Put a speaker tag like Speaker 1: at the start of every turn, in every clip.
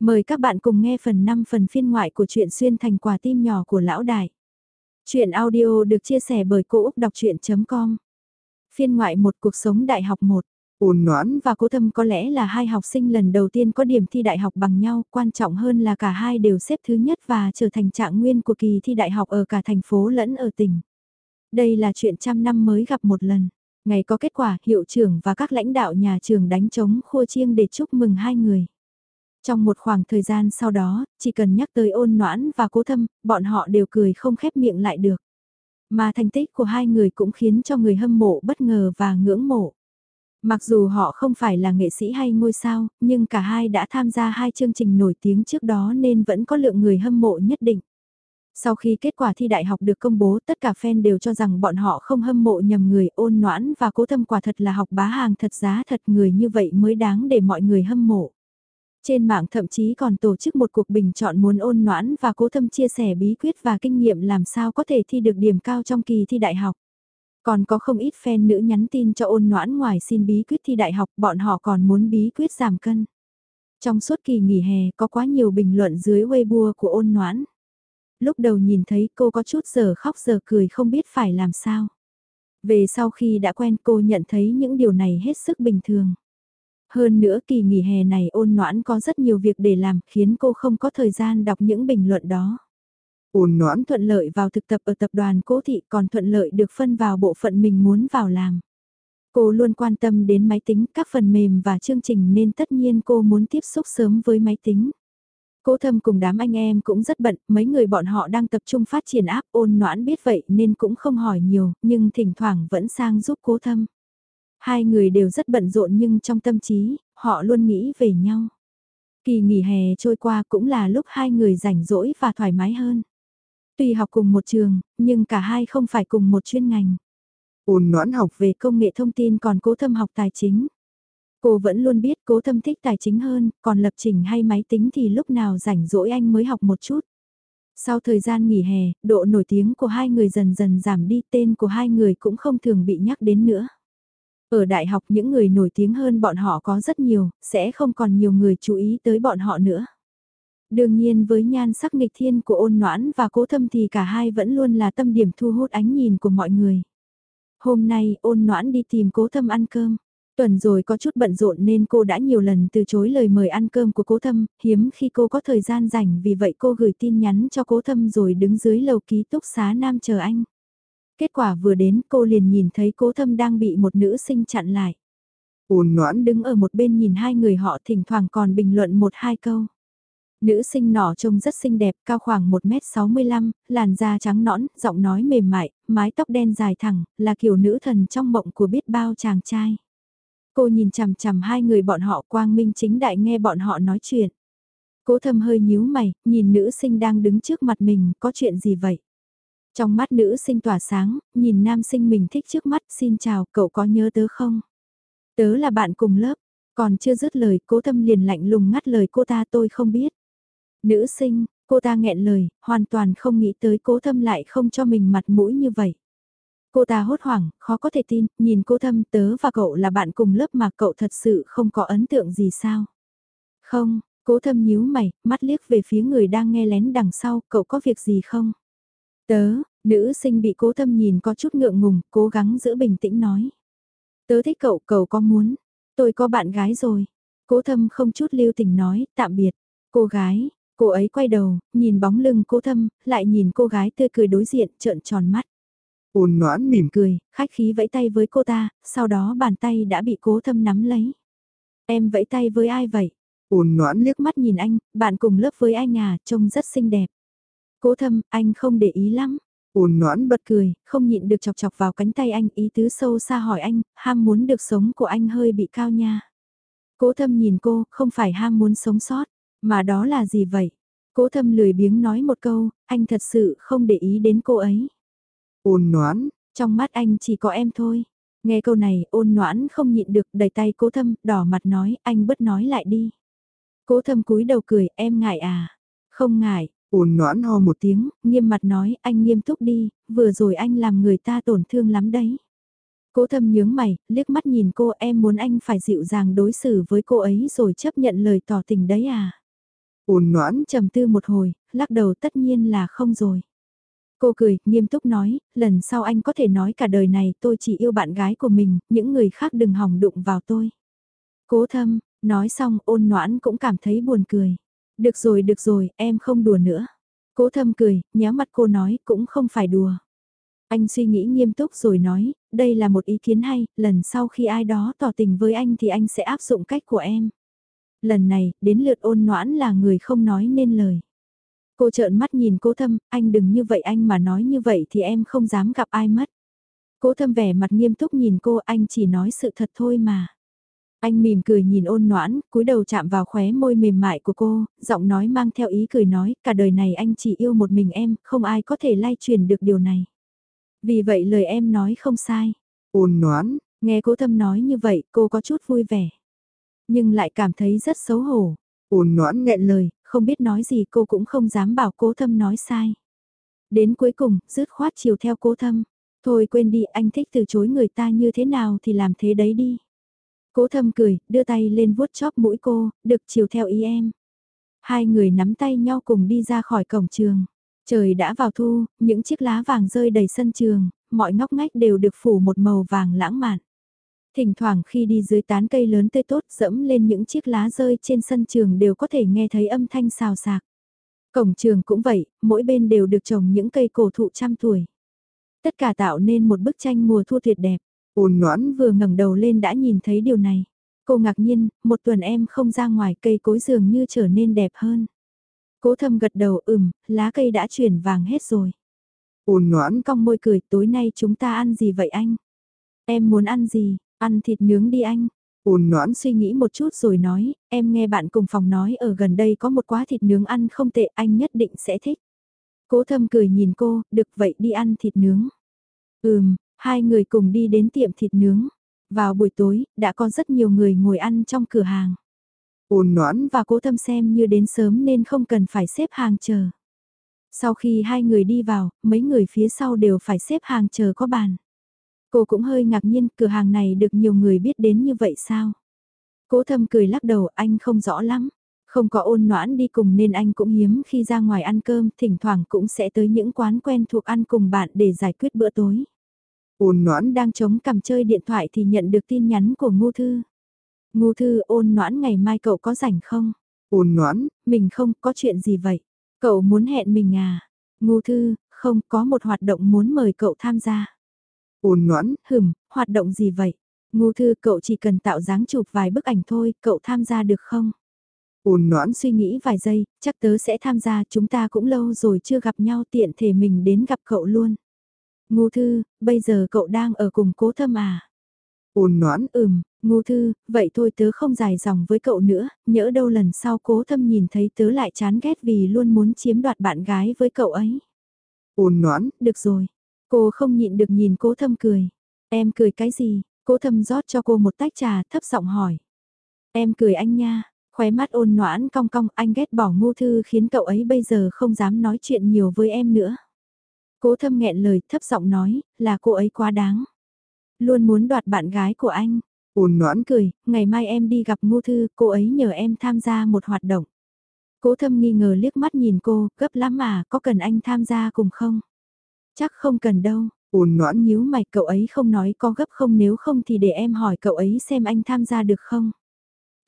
Speaker 1: Mời các bạn cùng nghe phần 5 phần phiên ngoại của truyện xuyên thành quả tim nhỏ của lão đại. Chuyện audio được chia sẻ bởi Cô Úc Đọc Chuyện.com Phiên ngoại một cuộc sống đại học 1 Ôn Noãn và Cố Thâm có lẽ là hai học sinh lần đầu tiên có điểm thi đại học bằng nhau, quan trọng hơn là cả hai đều xếp thứ nhất và trở thành trạng nguyên của kỳ thi đại học ở cả thành phố lẫn ở tỉnh. Đây là chuyện trăm năm mới gặp một lần. Ngày có kết quả, hiệu trưởng và các lãnh đạo nhà trường đánh trống khua chiêng để chúc mừng hai người. Trong một khoảng thời gian sau đó, chỉ cần nhắc tới ôn noãn và cố thâm, bọn họ đều cười không khép miệng lại được. Mà thành tích của hai người cũng khiến cho người hâm mộ bất ngờ và ngưỡng mộ. Mặc dù họ không phải là nghệ sĩ hay ngôi sao, nhưng cả hai đã tham gia hai chương trình nổi tiếng trước đó nên vẫn có lượng người hâm mộ nhất định. Sau khi kết quả thi đại học được công bố tất cả fan đều cho rằng bọn họ không hâm mộ nhầm người ôn noãn và cố thâm quả thật là học bá hàng thật giá thật người như vậy mới đáng để mọi người hâm mộ. Trên mạng thậm chí còn tổ chức một cuộc bình chọn muốn ôn noãn và cố thâm chia sẻ bí quyết và kinh nghiệm làm sao có thể thi được điểm cao trong kỳ thi đại học. Còn có không ít fan nữ nhắn tin cho ôn noãn ngoài xin bí quyết thi đại học, bọn họ còn muốn bí quyết giảm cân. Trong suốt kỳ nghỉ hè, có quá nhiều bình luận dưới Weibo của ôn noãn. Lúc đầu nhìn thấy cô có chút giờ khóc giờ cười không biết phải làm sao. Về sau khi đã quen, cô nhận thấy những điều này hết sức bình thường. Hơn nữa kỳ nghỉ hè này ôn noãn có rất nhiều việc để làm khiến cô không có thời gian đọc những bình luận đó. Ôn noãn thuận lợi vào thực tập ở tập đoàn cố thị còn thuận lợi được phân vào bộ phận mình muốn vào làm. Cô luôn quan tâm đến máy tính, các phần mềm và chương trình nên tất nhiên cô muốn tiếp xúc sớm với máy tính. Cố thâm cùng đám anh em cũng rất bận, mấy người bọn họ đang tập trung phát triển áp ôn noãn biết vậy nên cũng không hỏi nhiều, nhưng thỉnh thoảng vẫn sang giúp cố thâm. Hai người đều rất bận rộn nhưng trong tâm trí, họ luôn nghĩ về nhau. Kỳ nghỉ hè trôi qua cũng là lúc hai người rảnh rỗi và thoải mái hơn. Tuy học cùng một trường, nhưng cả hai không phải cùng một chuyên ngành. Ôn noãn học về công nghệ thông tin còn cố thâm học tài chính. Cô vẫn luôn biết cố thâm thích tài chính hơn, còn lập trình hay máy tính thì lúc nào rảnh rỗi anh mới học một chút. Sau thời gian nghỉ hè, độ nổi tiếng của hai người dần dần giảm đi tên của hai người cũng không thường bị nhắc đến nữa. Ở đại học những người nổi tiếng hơn bọn họ có rất nhiều, sẽ không còn nhiều người chú ý tới bọn họ nữa. Đương nhiên với nhan sắc nghịch thiên của ôn noãn và cố thâm thì cả hai vẫn luôn là tâm điểm thu hút ánh nhìn của mọi người. Hôm nay ôn noãn đi tìm cố thâm ăn cơm. Tuần rồi có chút bận rộn nên cô đã nhiều lần từ chối lời mời ăn cơm của cố thâm, hiếm khi cô có thời gian rảnh vì vậy cô gửi tin nhắn cho cố thâm rồi đứng dưới lầu ký túc xá nam chờ anh. Kết quả vừa đến cô liền nhìn thấy cố thâm đang bị một nữ sinh chặn lại. Ôn noãn đứng ở một bên nhìn hai người họ thỉnh thoảng còn bình luận một hai câu. Nữ sinh nọ trông rất xinh đẹp, cao khoảng 1m65, làn da trắng nõn, giọng nói mềm mại, mái tóc đen dài thẳng, là kiểu nữ thần trong mộng của biết bao chàng trai. Cô nhìn chằm chằm hai người bọn họ quang minh chính đại nghe bọn họ nói chuyện. Cố thâm hơi nhíu mày, nhìn nữ sinh đang đứng trước mặt mình, có chuyện gì vậy? Trong mắt nữ sinh tỏa sáng, nhìn nam sinh mình thích trước mắt, xin chào, cậu có nhớ tớ không? Tớ là bạn cùng lớp, còn chưa dứt lời, cố thâm liền lạnh lùng ngắt lời cô ta tôi không biết. Nữ sinh, cô ta nghẹn lời, hoàn toàn không nghĩ tới cố thâm lại không cho mình mặt mũi như vậy. Cô ta hốt hoảng, khó có thể tin, nhìn cô thâm tớ và cậu là bạn cùng lớp mà cậu thật sự không có ấn tượng gì sao? Không, cố thâm nhíu mày, mắt liếc về phía người đang nghe lén đằng sau, cậu có việc gì không? Tớ, nữ sinh bị cố thâm nhìn có chút ngượng ngùng, cố gắng giữ bình tĩnh nói. Tớ thích cậu, cậu có muốn? Tôi có bạn gái rồi. Cố thâm không chút lưu tình nói, tạm biệt. Cô gái, cô ấy quay đầu, nhìn bóng lưng cố thâm, lại nhìn cô gái tươi cười đối diện, trợn tròn mắt. Ôn noãn mỉm cười, khách khí vẫy tay với cô ta, sau đó bàn tay đã bị cố thâm nắm lấy. Em vẫy tay với ai vậy? Ôn noãn liếc mắt nhìn anh, bạn cùng lớp với anh à, trông rất xinh đẹp. Cố thâm, anh không để ý lắm. Ôn noãn bật cười, không nhịn được chọc chọc vào cánh tay anh, ý tứ sâu xa hỏi anh, ham muốn được sống của anh hơi bị cao nha. Cố thâm nhìn cô, không phải ham muốn sống sót, mà đó là gì vậy? Cố thâm lười biếng nói một câu, anh thật sự không để ý đến cô ấy. Ôn noãn, trong mắt anh chỉ có em thôi. Nghe câu này, ôn noãn không nhịn được, đẩy tay cố thâm, đỏ mặt nói, anh bớt nói lại đi. Cố thâm cúi đầu cười, em ngại à? Không ngại, ôn noãn ho một tiếng, nghiêm mặt nói, anh nghiêm túc đi, vừa rồi anh làm người ta tổn thương lắm đấy. Cố thâm nhướng mày, liếc mắt nhìn cô em muốn anh phải dịu dàng đối xử với cô ấy rồi chấp nhận lời tỏ tình đấy à? Ôn noãn trầm tư một hồi, lắc đầu tất nhiên là không rồi. Cô cười, nghiêm túc nói, lần sau anh có thể nói cả đời này tôi chỉ yêu bạn gái của mình, những người khác đừng hỏng đụng vào tôi. Cố thâm, nói xong ôn noãn cũng cảm thấy buồn cười. Được rồi được rồi, em không đùa nữa. Cố thâm cười, nhéo mặt cô nói, cũng không phải đùa. Anh suy nghĩ nghiêm túc rồi nói, đây là một ý kiến hay, lần sau khi ai đó tỏ tình với anh thì anh sẽ áp dụng cách của em. Lần này, đến lượt ôn noãn là người không nói nên lời. Cô trợn mắt nhìn cố thâm, anh đừng như vậy anh mà nói như vậy thì em không dám gặp ai mất. Cố thâm vẻ mặt nghiêm túc nhìn cô, anh chỉ nói sự thật thôi mà. Anh mỉm cười nhìn ôn noãn, cúi đầu chạm vào khóe môi mềm mại của cô, giọng nói mang theo ý cười nói, cả đời này anh chỉ yêu một mình em, không ai có thể lay truyền được điều này. Vì vậy lời em nói không sai.
Speaker 2: Ôn noãn,
Speaker 1: nghe cố thâm nói như vậy, cô có chút vui vẻ. Nhưng lại cảm thấy rất xấu hổ.
Speaker 2: Ôn noãn nghẹn
Speaker 1: lời, không biết nói gì cô cũng không dám bảo cố thâm nói sai. Đến cuối cùng, rứt khoát chiều theo cố thâm. Thôi quên đi, anh thích từ chối người ta như thế nào thì làm thế đấy đi. Cố thâm cười, đưa tay lên vuốt chóp mũi cô, được chiều theo ý em. Hai người nắm tay nhau cùng đi ra khỏi cổng trường. Trời đã vào thu, những chiếc lá vàng rơi đầy sân trường, mọi ngóc ngách đều được phủ một màu vàng lãng mạn. Thỉnh thoảng khi đi dưới tán cây lớn tươi tốt dẫm lên những chiếc lá rơi trên sân trường đều có thể nghe thấy âm thanh xào xạc. Cổng trường cũng vậy, mỗi bên đều được trồng những cây cổ thụ trăm tuổi. Tất cả tạo nên một bức tranh mùa thu tuyệt đẹp.
Speaker 2: Ôn noãn
Speaker 1: vừa ngẩng đầu lên đã nhìn thấy điều này. Cô ngạc nhiên, một tuần em không ra ngoài cây cối dường như trở nên đẹp hơn. Cố thâm gật đầu ừm, lá cây đã chuyển vàng hết rồi.
Speaker 2: Ôn noãn
Speaker 1: cong môi cười, tối nay chúng ta ăn gì vậy anh? Em muốn ăn gì? Ăn thịt nướng đi anh.
Speaker 2: Ôn noãn
Speaker 1: suy nghĩ một chút rồi nói, em nghe bạn cùng phòng nói ở gần đây có một quá thịt nướng ăn không tệ anh nhất định sẽ thích. Cố thâm cười nhìn cô, được vậy đi ăn thịt nướng. Ừm, hai người cùng đi đến tiệm thịt nướng. Vào buổi tối, đã có rất nhiều người ngồi ăn trong cửa hàng.
Speaker 2: Ôn noãn
Speaker 1: và cố thâm xem như đến sớm nên không cần phải xếp hàng chờ. Sau khi hai người đi vào, mấy người phía sau đều phải xếp hàng chờ có bàn. Cô cũng hơi ngạc nhiên, cửa hàng này được nhiều người biết đến như vậy sao? Cố thâm cười lắc đầu, anh không rõ lắm. Không có ôn noãn đi cùng nên anh cũng hiếm khi ra ngoài ăn cơm, thỉnh thoảng cũng sẽ tới những quán quen thuộc ăn cùng bạn để giải quyết bữa tối.
Speaker 2: Ôn noãn
Speaker 1: đang chống cầm chơi điện thoại thì nhận được tin nhắn của Ngô Thư. Ngô Thư ôn noãn ngày mai cậu có rảnh không?
Speaker 2: Ôn noãn,
Speaker 1: mình không, có chuyện gì vậy? Cậu muốn hẹn mình à? Ngô Thư, không, có một hoạt động muốn mời cậu tham gia.
Speaker 2: Ôn noãn,
Speaker 1: hừm, hoạt động gì vậy? Ngô Thư cậu chỉ cần tạo dáng chụp vài bức ảnh thôi, cậu tham gia được không?
Speaker 2: Ôn noãn
Speaker 1: suy nghĩ vài giây, chắc tớ sẽ tham gia, chúng ta cũng lâu rồi chưa gặp nhau tiện thể mình đến gặp cậu luôn. Ngô Thư, bây giờ cậu đang ở cùng cố thâm à?
Speaker 2: Ôn noãn,
Speaker 1: ừm, Ngô Thư, vậy thôi tớ không dài dòng với cậu nữa, nhỡ đâu lần sau cố thâm nhìn thấy tớ lại chán ghét vì luôn muốn chiếm đoạt bạn gái với cậu ấy.
Speaker 2: Ôn noãn,
Speaker 1: được rồi, Cô không nhịn được nhìn cố thâm cười. Em cười cái gì? Cố thâm rót cho cô một tách trà thấp giọng hỏi. Em cười anh nha, khóe mắt ôn noãn cong cong anh ghét bỏ ngu thư khiến cậu ấy bây giờ không dám nói chuyện nhiều với em nữa. Cố thâm nghẹn lời thấp giọng nói là cô ấy quá đáng. Luôn muốn đoạt bạn gái của anh.
Speaker 2: Ôn noãn
Speaker 1: cười, ngày mai em đi gặp Ngô thư, cô ấy nhờ em tham gia một hoạt động. Cố thâm nghi ngờ liếc mắt nhìn cô, gấp lắm mà, có cần anh tham gia cùng không? Chắc không cần đâu.
Speaker 2: Ôn noãn
Speaker 1: nhíu mày cậu ấy không nói có gấp không nếu không thì để em hỏi cậu ấy xem anh tham gia được không.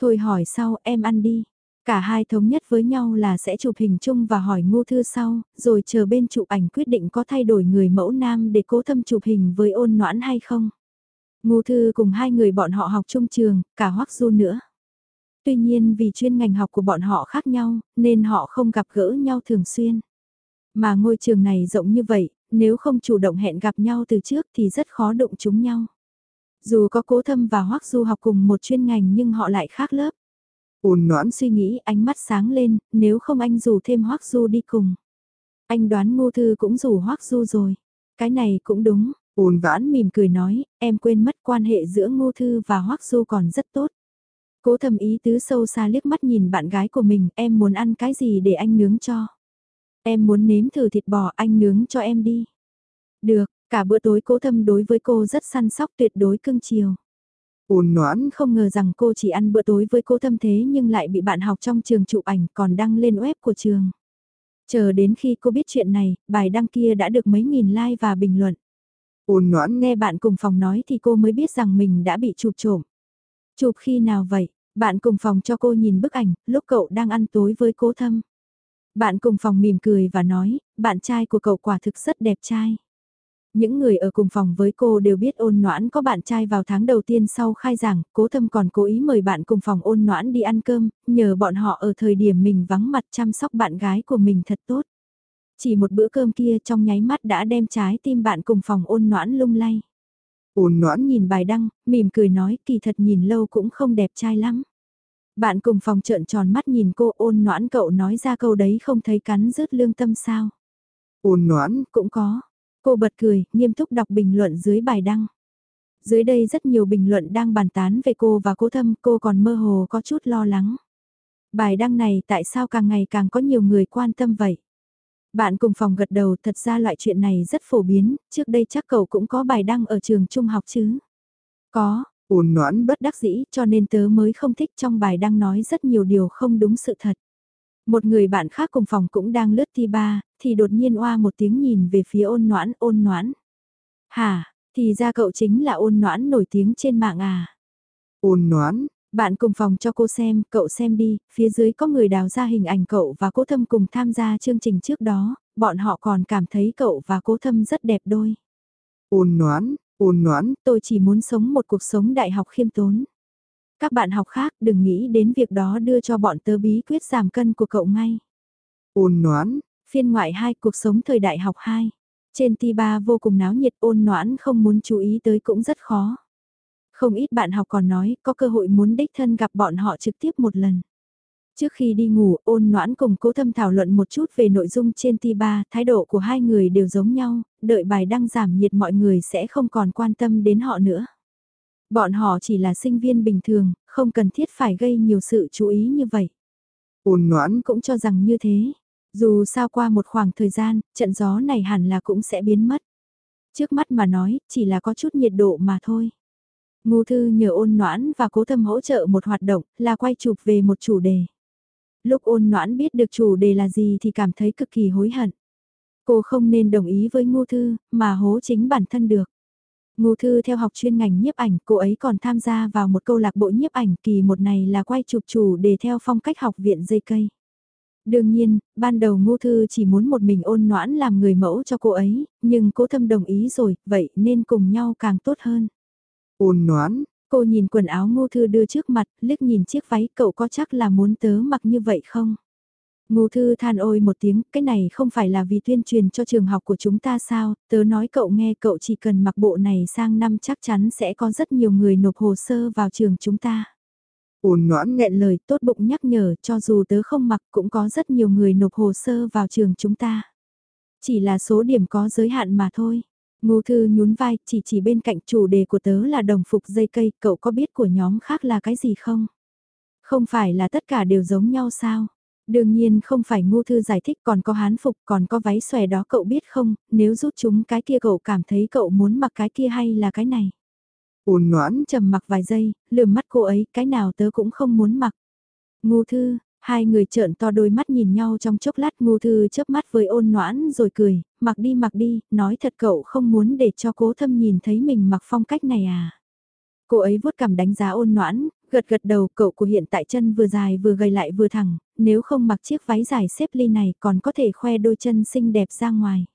Speaker 1: Thôi hỏi sau em ăn đi. Cả hai thống nhất với nhau là sẽ chụp hình chung và hỏi ngô thư sau, rồi chờ bên chụp ảnh quyết định có thay đổi người mẫu nam để cố thâm chụp hình với ôn noãn hay không. Ngô thư cùng hai người bọn họ học chung trường, cả hoắc du nữa. Tuy nhiên vì chuyên ngành học của bọn họ khác nhau, nên họ không gặp gỡ nhau thường xuyên. Mà ngôi trường này rộng như vậy, nếu không chủ động hẹn gặp nhau từ trước thì rất khó đụng chúng nhau. Dù có cố thâm và hoắc du học cùng một chuyên ngành nhưng họ lại khác lớp.
Speaker 2: Ôn noãn
Speaker 1: suy nghĩ ánh mắt sáng lên, nếu không anh rủ thêm hoắc du đi cùng. Anh đoán ngô thư cũng rủ hoắc du rồi. Cái này cũng đúng,
Speaker 2: ôn vãn
Speaker 1: mỉm cười nói, em quên mất quan hệ giữa ngô thư và hoắc du còn rất tốt. Cố thầm ý tứ sâu xa liếc mắt nhìn bạn gái của mình, em muốn ăn cái gì để anh nướng cho. Em muốn nếm thử thịt bò anh nướng cho em đi. Được, cả bữa tối cố thâm đối với cô rất săn sóc tuyệt đối cưng chiều.
Speaker 2: Ôn noãn,
Speaker 1: Không ngờ rằng cô chỉ ăn bữa tối với cô thâm thế nhưng lại bị bạn học trong trường chụp ảnh còn đăng lên web của trường. Chờ đến khi cô biết chuyện này, bài đăng kia đã được mấy nghìn like và bình luận.
Speaker 2: ôn noãn,
Speaker 1: Nghe bạn cùng phòng nói thì cô mới biết rằng mình đã bị chụp trộm. Chụp khi nào vậy? Bạn cùng phòng cho cô nhìn bức ảnh, lúc cậu đang ăn tối với cố thâm. Bạn cùng phòng mỉm cười và nói, bạn trai của cậu quả thực rất đẹp trai. Những người ở cùng phòng với cô đều biết ôn noãn có bạn trai vào tháng đầu tiên sau khai giảng, cố thâm còn cố ý mời bạn cùng phòng ôn noãn đi ăn cơm, nhờ bọn họ ở thời điểm mình vắng mặt chăm sóc bạn gái của mình thật tốt. Chỉ một bữa cơm kia trong nháy mắt đã đem trái tim bạn cùng phòng ôn noãn lung lay.
Speaker 2: ôn noãn,
Speaker 1: Nhìn bài đăng, mỉm cười nói kỳ thật nhìn lâu cũng không đẹp trai lắm. Bạn cùng phòng trợn tròn mắt nhìn cô ôn noãn cậu nói ra câu đấy không thấy cắn rứt lương tâm sao.
Speaker 2: ôn noãn,
Speaker 1: Cũng có. Cô bật cười, nghiêm túc đọc bình luận dưới bài đăng. Dưới đây rất nhiều bình luận đang bàn tán về cô và cố thâm, cô còn mơ hồ có chút lo lắng. Bài đăng này tại sao càng ngày càng có nhiều người quan tâm vậy? Bạn cùng phòng gật đầu thật ra loại chuyện này rất phổ biến, trước đây chắc cậu cũng có bài đăng ở trường trung học chứ? Có,
Speaker 2: ôn noãn,
Speaker 1: bất đắc dĩ cho nên tớ mới không thích trong bài đăng nói rất nhiều điều không đúng sự thật. Một người bạn khác cùng phòng cũng đang lướt thi ba, thì đột nhiên oa một tiếng nhìn về phía ôn noãn, ôn noãn. Hả, thì ra cậu chính là ôn noãn nổi tiếng trên mạng à.
Speaker 2: ôn noãn,
Speaker 1: Bạn cùng phòng cho cô xem, cậu xem đi, phía dưới có người đào ra hình ảnh cậu và cố thâm cùng tham gia chương trình trước đó, bọn họ còn cảm thấy cậu và cố thâm rất đẹp đôi.
Speaker 2: ôn noãn, ôn noãn,
Speaker 1: Tôi chỉ muốn sống một cuộc sống đại học khiêm tốn. Các bạn học khác đừng nghĩ đến việc đó đưa cho bọn tớ bí quyết giảm cân của cậu ngay.
Speaker 2: ôn noãn,
Speaker 1: Phiên ngoại 2 cuộc sống thời đại học 2. Trên ti ba vô cùng náo nhiệt ôn noãn không muốn chú ý tới cũng rất khó. Không ít bạn học còn nói có cơ hội muốn đích thân gặp bọn họ trực tiếp một lần. Trước khi đi ngủ ôn noãn cùng cố thâm thảo luận một chút về nội dung trên ti ba, thái độ của hai người đều giống nhau, đợi bài đăng giảm nhiệt mọi người sẽ không còn quan tâm đến họ nữa. Bọn họ chỉ là sinh viên bình thường, không cần thiết phải gây nhiều sự chú ý như vậy.
Speaker 2: ôn noãn,
Speaker 1: Cũng cho rằng như thế. Dù sao qua một khoảng thời gian, trận gió này hẳn là cũng sẽ biến mất. Trước mắt mà nói, chỉ là có chút nhiệt độ mà thôi. Ngô Thư nhờ ôn noãn và cố thâm hỗ trợ một hoạt động là quay chụp về một chủ đề. Lúc ôn noãn biết được chủ đề là gì thì cảm thấy cực kỳ hối hận. Cô không nên đồng ý với Ngô Thư, mà hố chính bản thân được. Ngô Thư theo học chuyên ngành nhiếp ảnh, cô ấy còn tham gia vào một câu lạc bộ nhiếp ảnh kỳ một này là quay chụp chủ đề theo phong cách học viện dây cây. Đương nhiên, ban đầu Ngô Thư chỉ muốn một mình ôn noãn làm người mẫu cho cô ấy, nhưng cố thâm đồng ý rồi, vậy nên cùng nhau càng tốt hơn.
Speaker 2: ôn noãn,
Speaker 1: Cô nhìn quần áo Ngô Thư đưa trước mặt, liếc nhìn chiếc váy cậu có chắc là muốn tớ mặc như vậy không? Ngô Thư than ôi một tiếng, cái này không phải là vì tuyên truyền cho trường học của chúng ta sao, tớ nói cậu nghe cậu chỉ cần mặc bộ này sang năm chắc chắn sẽ có rất nhiều người nộp hồ sơ vào trường chúng ta.
Speaker 2: ôn noãn,
Speaker 1: Nghẹn lời tốt bụng nhắc nhở cho dù tớ không mặc cũng có rất nhiều người nộp hồ sơ vào trường chúng ta. Chỉ là số điểm có giới hạn mà thôi. Ngô Thư nhún vai, chỉ chỉ bên cạnh chủ đề của tớ là đồng phục dây cây, cậu có biết của nhóm khác là cái gì không? Không phải là tất cả đều giống nhau sao? Đương nhiên không phải Ngô Thư giải thích còn có hán phục còn có váy xòe đó cậu biết không, nếu rút chúng cái kia cậu cảm thấy cậu muốn mặc cái kia hay là cái này?
Speaker 2: ôn noãn,
Speaker 1: trầm mặc vài giây, lườm mắt cô ấy, cái nào tớ cũng không muốn mặc. Ngô Thư, hai người trợn to đôi mắt nhìn nhau trong chốc lát Ngô Thư chớp mắt với ôn noãn rồi cười, mặc đi mặc đi, nói thật cậu không muốn để cho cố thâm nhìn thấy mình mặc phong cách này à. Cô ấy vuốt cằm đánh giá ôn noãn, gật gật đầu cậu của hiện tại chân vừa dài vừa gầy lại vừa thẳng, nếu không mặc chiếc váy dài xếp ly này còn có thể khoe đôi chân xinh đẹp ra ngoài.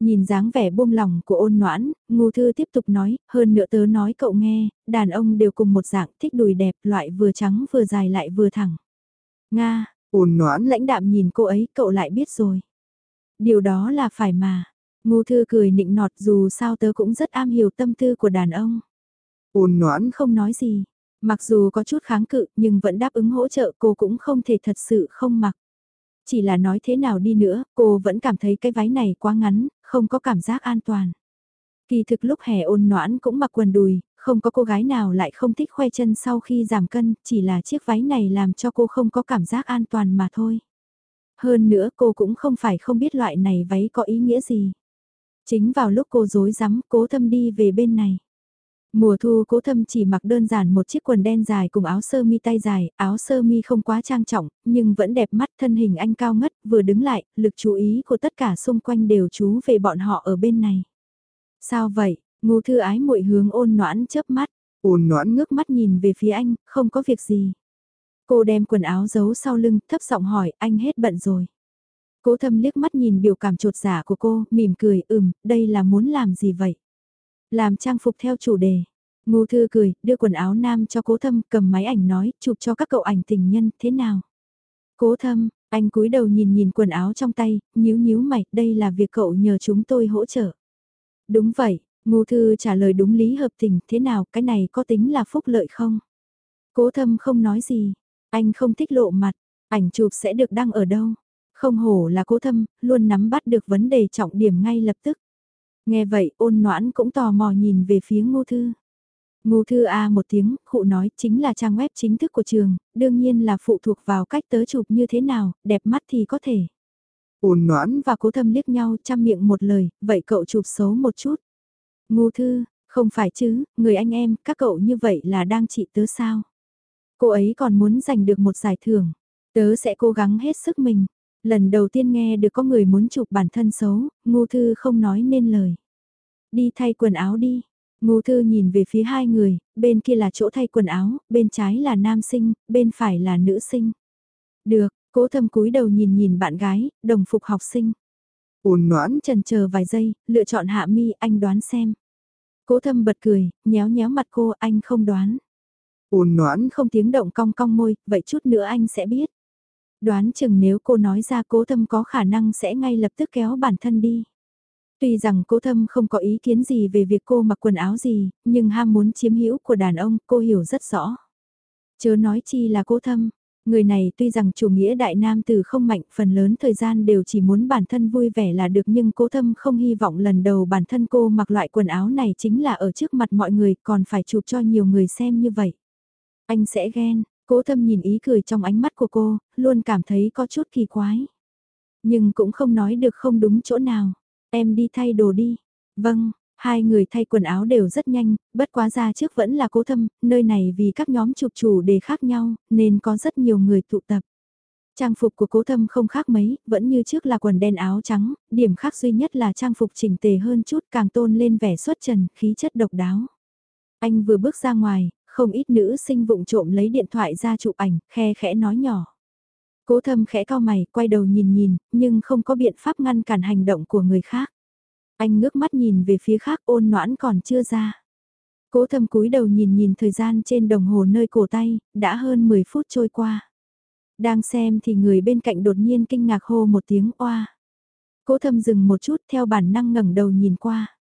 Speaker 1: Nhìn dáng vẻ buông lòng của ôn noãn, ngu thư tiếp tục nói, hơn nữa tớ nói cậu nghe, đàn ông đều cùng một dạng thích đùi đẹp loại vừa trắng vừa dài lại vừa thẳng. Nga,
Speaker 2: ôn noãn,
Speaker 1: lãnh đạm nhìn cô ấy cậu lại biết rồi. Điều đó là phải mà. Ngu thư cười nịnh nọt dù sao tớ cũng rất am hiểu tâm tư của đàn ông.
Speaker 2: ôn noãn,
Speaker 1: Không nói gì. Mặc dù có chút kháng cự nhưng vẫn đáp ứng hỗ trợ cô cũng không thể thật sự không mặc. Chỉ là nói thế nào đi nữa, cô vẫn cảm thấy cái váy này quá ngắn, không có cảm giác an toàn. Kỳ thực lúc hè ôn noãn cũng mặc quần đùi, không có cô gái nào lại không thích khoe chân sau khi giảm cân, chỉ là chiếc váy này làm cho cô không có cảm giác an toàn mà thôi. Hơn nữa cô cũng không phải không biết loại này váy có ý nghĩa gì. Chính vào lúc cô dối rắm cố thâm đi về bên này. Mùa thu cố thâm chỉ mặc đơn giản một chiếc quần đen dài cùng áo sơ mi tay dài, áo sơ mi không quá trang trọng, nhưng vẫn đẹp mắt thân hình anh cao ngất, vừa đứng lại, lực chú ý của tất cả xung quanh đều chú về bọn họ ở bên này. Sao vậy, ngu thư ái muội hướng ôn noãn chớp mắt,
Speaker 2: Ôn noãn
Speaker 1: ngước mắt nhìn về phía anh, không có việc gì. Cô đem quần áo giấu sau lưng, thấp giọng hỏi, anh hết bận rồi. Cố thâm liếc mắt nhìn biểu cảm trột giả dạ của cô, mỉm cười, ừm, đây là muốn làm gì vậy? Làm trang phục theo chủ đề. Ngô Thư cười, đưa quần áo nam cho cố thâm, cầm máy ảnh nói, chụp cho các cậu ảnh tình nhân, thế nào? Cố thâm, anh cúi đầu nhìn nhìn quần áo trong tay, nhíu nhíu mày, đây là việc cậu nhờ chúng tôi hỗ trợ. Đúng vậy, Ngô Thư trả lời đúng lý hợp tình, thế nào, cái này có tính là phúc lợi không? Cố thâm không nói gì, anh không thích lộ mặt, ảnh chụp sẽ được đăng ở đâu? Không hổ là cố thâm, luôn nắm bắt được vấn đề trọng điểm ngay lập tức. Nghe vậy ôn noãn cũng tò mò nhìn về phía ngô thư. Ngô thư A một tiếng, khụ nói chính là trang web chính thức của trường, đương nhiên là phụ thuộc vào cách tớ chụp như thế nào, đẹp mắt thì có thể.
Speaker 2: Ôn noãn
Speaker 1: và cố thâm liếc nhau chăm miệng một lời, vậy cậu chụp xấu một chút. Ngô thư, không phải chứ, người anh em, các cậu như vậy là đang trị tớ sao? Cô ấy còn muốn giành được một giải thưởng, tớ sẽ cố gắng hết sức mình. Lần đầu tiên nghe được có người muốn chụp bản thân xấu, Ngô Thư không nói nên lời. Đi thay quần áo đi. Ngô Thư nhìn về phía hai người, bên kia là chỗ thay quần áo, bên trái là nam sinh, bên phải là nữ sinh. Được, cố thâm cúi đầu nhìn nhìn bạn gái, đồng phục học sinh.
Speaker 2: Ôn noãn
Speaker 1: trần chờ vài giây, lựa chọn hạ mi, anh đoán xem. Cố thâm bật cười, nhéo nhéo mặt cô, anh không đoán.
Speaker 2: Ôn noãn
Speaker 1: không tiếng động cong cong môi, vậy chút nữa anh sẽ biết. Đoán chừng nếu cô nói ra cố thâm có khả năng sẽ ngay lập tức kéo bản thân đi. Tuy rằng cố thâm không có ý kiến gì về việc cô mặc quần áo gì, nhưng ham muốn chiếm hữu của đàn ông cô hiểu rất rõ. Chớ nói chi là cố thâm, người này tuy rằng chủ nghĩa đại nam từ không mạnh phần lớn thời gian đều chỉ muốn bản thân vui vẻ là được nhưng cố thâm không hy vọng lần đầu bản thân cô mặc loại quần áo này chính là ở trước mặt mọi người còn phải chụp cho nhiều người xem như vậy. Anh sẽ ghen, Cố thâm nhìn ý cười trong ánh mắt của cô, luôn cảm thấy có chút kỳ quái. Nhưng cũng không nói được không đúng chỗ nào. Em đi thay đồ đi. Vâng, hai người thay quần áo đều rất nhanh, bất quá ra trước vẫn là cố thâm, nơi này vì các nhóm chụp chủ đề khác nhau, nên có rất nhiều người tụ tập. Trang phục của cố thâm không khác mấy, vẫn như trước là quần đen áo trắng, điểm khác duy nhất là trang phục chỉnh tề hơn chút càng tôn lên vẻ xuất trần, khí chất độc đáo. Anh vừa bước ra ngoài, không ít nữ sinh vụng trộm lấy điện thoại ra chụp ảnh, khe khẽ nói nhỏ. Cố thâm khẽ cao mày, quay đầu nhìn nhìn, nhưng không có biện pháp ngăn cản hành động của người khác. Anh ngước mắt nhìn về phía khác ôn noãn còn chưa ra. Cố thâm cúi đầu nhìn nhìn thời gian trên đồng hồ nơi cổ tay, đã hơn 10 phút trôi qua. Đang xem thì người bên cạnh đột nhiên kinh ngạc hô một tiếng oa. Cố thâm dừng một chút theo bản năng ngẩng đầu nhìn qua.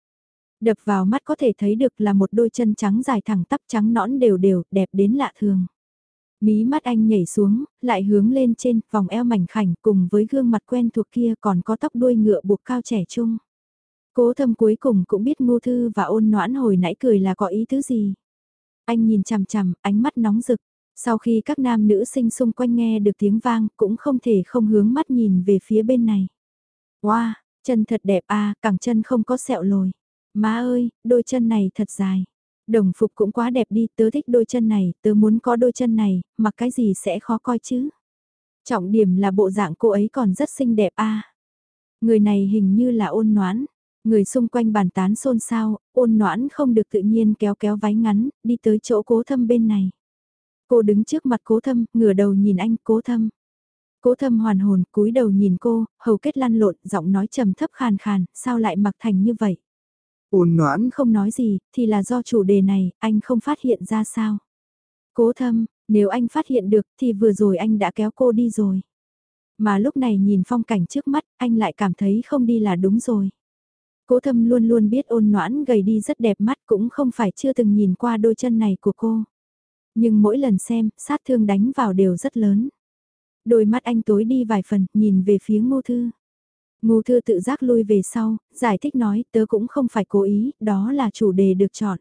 Speaker 1: Đập vào mắt có thể thấy được là một đôi chân trắng dài thẳng tắp trắng nõn đều đều, đẹp đến lạ thường. Mí mắt anh nhảy xuống, lại hướng lên trên, vòng eo mảnh khảnh cùng với gương mặt quen thuộc kia còn có tóc đuôi ngựa buộc cao trẻ trung. Cố thâm cuối cùng cũng biết ngô thư và ôn noãn hồi nãy cười là có ý thứ gì. Anh nhìn chằm chằm, ánh mắt nóng rực. Sau khi các nam nữ sinh xung quanh nghe được tiếng vang cũng không thể không hướng mắt nhìn về phía bên này. Wow, chân thật đẹp à, cẳng chân không có sẹo lồi. Má ơi, đôi chân này thật dài. Đồng phục cũng quá đẹp đi, tớ thích đôi chân này, tớ muốn có đôi chân này, mặc cái gì sẽ khó coi chứ. Trọng điểm là bộ dạng cô ấy còn rất xinh đẹp a. Người này hình như là ôn noãn. Người xung quanh bàn tán xôn xao, ôn noãn không được tự nhiên kéo kéo váy ngắn, đi tới chỗ cố thâm bên này. Cô đứng trước mặt cố thâm, ngửa đầu nhìn anh cố thâm. Cố thâm hoàn hồn, cúi đầu nhìn cô, hầu kết lăn lộn, giọng nói trầm thấp khàn khàn, sao lại mặc thành như vậy?
Speaker 2: Ôn noãn
Speaker 1: không nói gì, thì là do chủ đề này, anh không phát hiện ra sao. Cố thâm, nếu anh phát hiện được thì vừa rồi anh đã kéo cô đi rồi. Mà lúc này nhìn phong cảnh trước mắt, anh lại cảm thấy không đi là đúng rồi. Cố thâm luôn luôn biết ôn noãn gầy đi rất đẹp mắt cũng không phải chưa từng nhìn qua đôi chân này của cô. Nhưng mỗi lần xem, sát thương đánh vào đều rất lớn. Đôi mắt anh tối đi vài phần, nhìn về phía ngô thư. Ngô thư tự giác lui về sau, giải thích nói tớ cũng không phải cố ý, đó là chủ đề được chọn.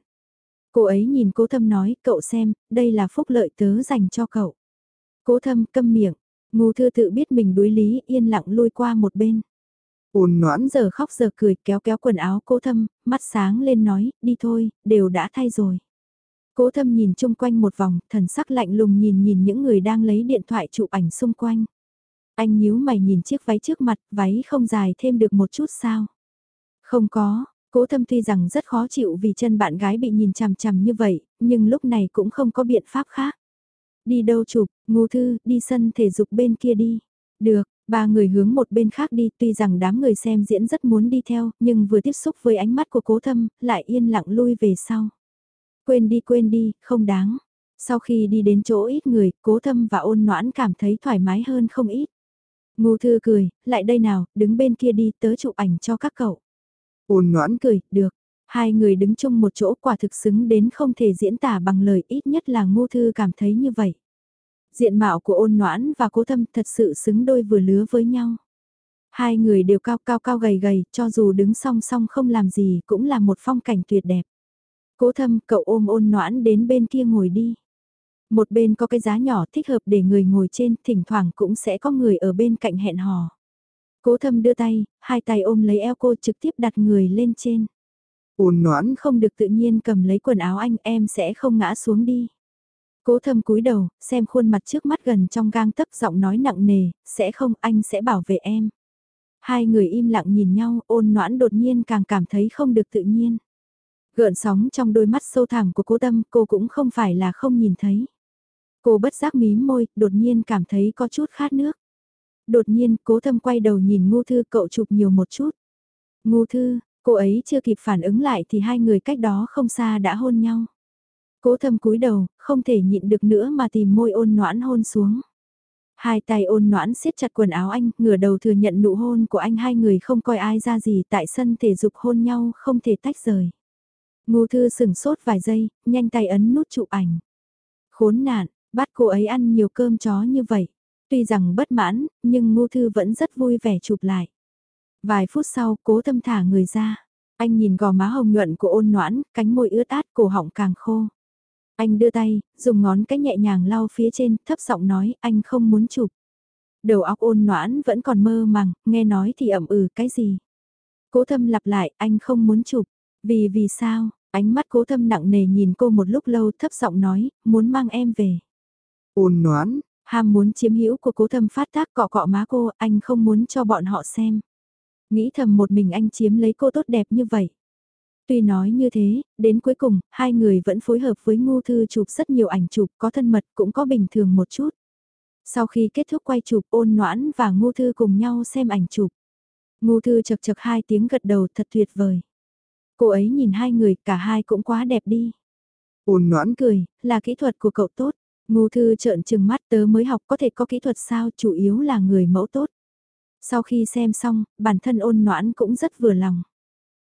Speaker 1: Cô ấy nhìn cố thâm nói, cậu xem, đây là phúc lợi tớ dành cho cậu. Cố thâm câm miệng, ngô thư tự biết mình đối lý yên lặng lui qua một bên.
Speaker 2: ôn noãn,
Speaker 1: Giờ khóc giờ cười kéo kéo quần áo cố thâm, mắt sáng lên nói, đi thôi, đều đã thay rồi. Cố thâm nhìn chung quanh một vòng, thần sắc lạnh lùng nhìn nhìn những người đang lấy điện thoại chụp ảnh xung quanh. Anh nhíu mày nhìn chiếc váy trước mặt, váy không dài thêm được một chút sao? Không có, cố thâm tuy rằng rất khó chịu vì chân bạn gái bị nhìn chằm chằm như vậy, nhưng lúc này cũng không có biện pháp khác. Đi đâu chụp, ngu thư, đi sân thể dục bên kia đi. Được, ba người hướng một bên khác đi tuy rằng đám người xem diễn rất muốn đi theo, nhưng vừa tiếp xúc với ánh mắt của cố thâm, lại yên lặng lui về sau. Quên đi quên đi, không đáng. Sau khi đi đến chỗ ít người, cố thâm và ôn noãn cảm thấy thoải mái hơn không ít. Ngô thư cười, lại đây nào, đứng bên kia đi tớ chụp ảnh cho các cậu.
Speaker 2: Ôn noãn
Speaker 1: cười, được. Hai người đứng chung một chỗ quả thực xứng đến không thể diễn tả bằng lời ít nhất là ngô thư cảm thấy như vậy. Diện mạo của ôn noãn và cố thâm thật sự xứng đôi vừa lứa với nhau. Hai người đều cao cao cao gầy gầy, cho dù đứng song song không làm gì cũng là một phong cảnh tuyệt đẹp. Cố thâm cậu ôm ôn noãn đến bên kia ngồi đi. Một bên có cái giá nhỏ thích hợp để người ngồi trên, thỉnh thoảng cũng sẽ có người ở bên cạnh hẹn hò. Cố thâm đưa tay, hai tay ôm lấy eo cô trực tiếp đặt người lên trên.
Speaker 2: Ôn noãn
Speaker 1: không được tự nhiên cầm lấy quần áo anh em sẽ không ngã xuống đi. Cố thâm cúi đầu, xem khuôn mặt trước mắt gần trong gang tấc giọng nói nặng nề, sẽ không anh sẽ bảo vệ em. Hai người im lặng nhìn nhau, ôn noãn đột nhiên càng cảm thấy không được tự nhiên. Gợn sóng trong đôi mắt sâu thẳm của cố tâm cô cũng không phải là không nhìn thấy. Cô bất giác mím môi, đột nhiên cảm thấy có chút khát nước. Đột nhiên, cố thâm quay đầu nhìn ngu thư cậu chụp nhiều một chút. Ngu thư, cô ấy chưa kịp phản ứng lại thì hai người cách đó không xa đã hôn nhau. Cố thâm cúi đầu, không thể nhịn được nữa mà tìm môi ôn noãn hôn xuống. Hai tay ôn noãn siết chặt quần áo anh, ngửa đầu thừa nhận nụ hôn của anh hai người không coi ai ra gì tại sân thể dục hôn nhau không thể tách rời. Ngô thư sửng sốt vài giây, nhanh tay ấn nút chụp ảnh. Khốn nạn, bắt cô ấy ăn nhiều cơm chó như vậy. Tuy rằng bất mãn, nhưng Ngô thư vẫn rất vui vẻ chụp lại. Vài phút sau, cố thâm thả người ra. Anh nhìn gò má hồng nhuận của ôn noãn, cánh môi ướt át, cổ họng càng khô. Anh đưa tay, dùng ngón cái nhẹ nhàng lau phía trên, thấp giọng nói, anh không muốn chụp. Đầu óc ôn noãn vẫn còn mơ màng, nghe nói thì ẩm ừ, cái gì? Cố thâm lặp lại, anh không muốn chụp. Vì vì sao, ánh mắt cố thâm nặng nề nhìn cô một lúc lâu thấp giọng nói, muốn mang em về.
Speaker 2: Ôn noãn,
Speaker 1: ham muốn chiếm hữu của cố thâm phát tác cọ cọ má cô, anh không muốn cho bọn họ xem. Nghĩ thầm một mình anh chiếm lấy cô tốt đẹp như vậy. Tuy nói như thế, đến cuối cùng, hai người vẫn phối hợp với Ngô Thư chụp rất nhiều ảnh chụp, có thân mật cũng có bình thường một chút. Sau khi kết thúc quay chụp ôn noãn và Ngô Thư cùng nhau xem ảnh chụp. Ngô Thư chật chật hai tiếng gật đầu thật tuyệt vời. Cô ấy nhìn hai người, cả hai cũng quá đẹp đi.
Speaker 2: Ôn noãn
Speaker 1: cười, là kỹ thuật của cậu tốt. Ngô Thư trợn trừng mắt tớ mới học có thể có kỹ thuật sao, chủ yếu là người mẫu tốt. Sau khi xem xong, bản thân ôn noãn cũng rất vừa lòng.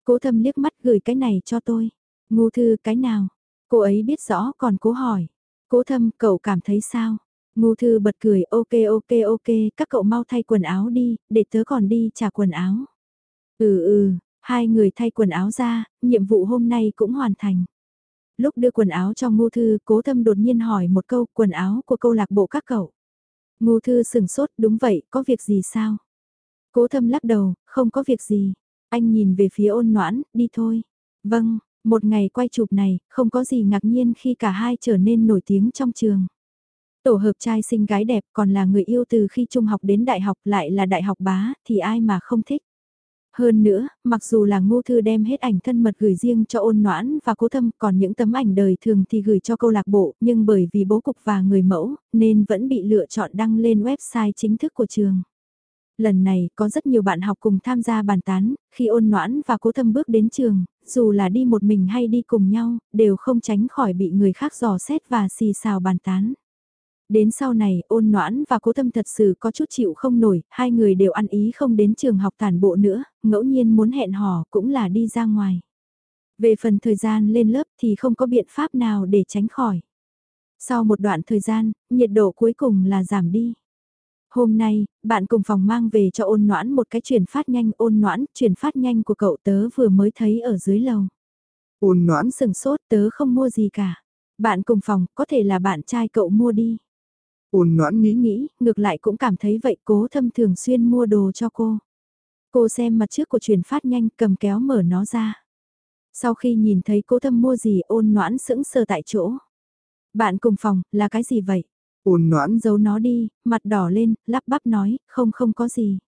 Speaker 1: Cố thâm liếc mắt gửi cái này cho tôi. Ngô Thư cái nào? Cô ấy biết rõ còn cố hỏi. Cố thâm, cậu cảm thấy sao? Ngô Thư bật cười, ok ok ok, các cậu mau thay quần áo đi, để tớ còn đi trả quần áo. Ừ ừ, Hai người thay quần áo ra, nhiệm vụ hôm nay cũng hoàn thành. Lúc đưa quần áo cho Ngô Thư, Cố Thâm đột nhiên hỏi một câu quần áo của câu lạc bộ các cậu. Ngô Thư sừng sốt, đúng vậy, có việc gì sao? Cố Thâm lắc đầu, không có việc gì. Anh nhìn về phía ôn noãn, đi thôi. Vâng, một ngày quay chụp này, không có gì ngạc nhiên khi cả hai trở nên nổi tiếng trong trường. Tổ hợp trai sinh gái đẹp còn là người yêu từ khi trung học đến đại học lại là đại học bá, thì ai mà không thích. Hơn nữa, mặc dù là ngô thư đem hết ảnh thân mật gửi riêng cho ôn noãn và cố thâm còn những tấm ảnh đời thường thì gửi cho câu lạc bộ, nhưng bởi vì bố cục và người mẫu, nên vẫn bị lựa chọn đăng lên website chính thức của trường. Lần này có rất nhiều bạn học cùng tham gia bàn tán, khi ôn noãn và cố thâm bước đến trường, dù là đi một mình hay đi cùng nhau, đều không tránh khỏi bị người khác dò xét và xì xào bàn tán. Đến sau này, ôn noãn và cố thâm thật sự có chút chịu không nổi, hai người đều ăn ý không đến trường học tản bộ nữa, ngẫu nhiên muốn hẹn hò cũng là đi ra ngoài. Về phần thời gian lên lớp thì không có biện pháp nào để tránh khỏi. Sau một đoạn thời gian, nhiệt độ cuối cùng là giảm đi. Hôm nay, bạn cùng phòng mang về cho ôn noãn một cái chuyển phát nhanh ôn noãn, chuyển phát nhanh của cậu tớ vừa mới thấy ở dưới lầu.
Speaker 2: Ôn noãn
Speaker 1: sừng sốt tớ không mua gì cả. Bạn cùng phòng, có thể là bạn trai cậu mua đi.
Speaker 2: Ôn noãn nghĩ
Speaker 1: nghĩ, ngược lại cũng cảm thấy vậy cố thâm thường xuyên mua đồ cho cô. Cô xem mặt trước của truyền phát nhanh cầm kéo mở nó ra. Sau khi nhìn thấy cố thâm mua gì ôn noãn sững sờ tại chỗ. Bạn cùng phòng, là cái gì vậy?
Speaker 2: Ôn noãn
Speaker 1: giấu nó đi, mặt đỏ lên, lắp bắp nói, không không có gì.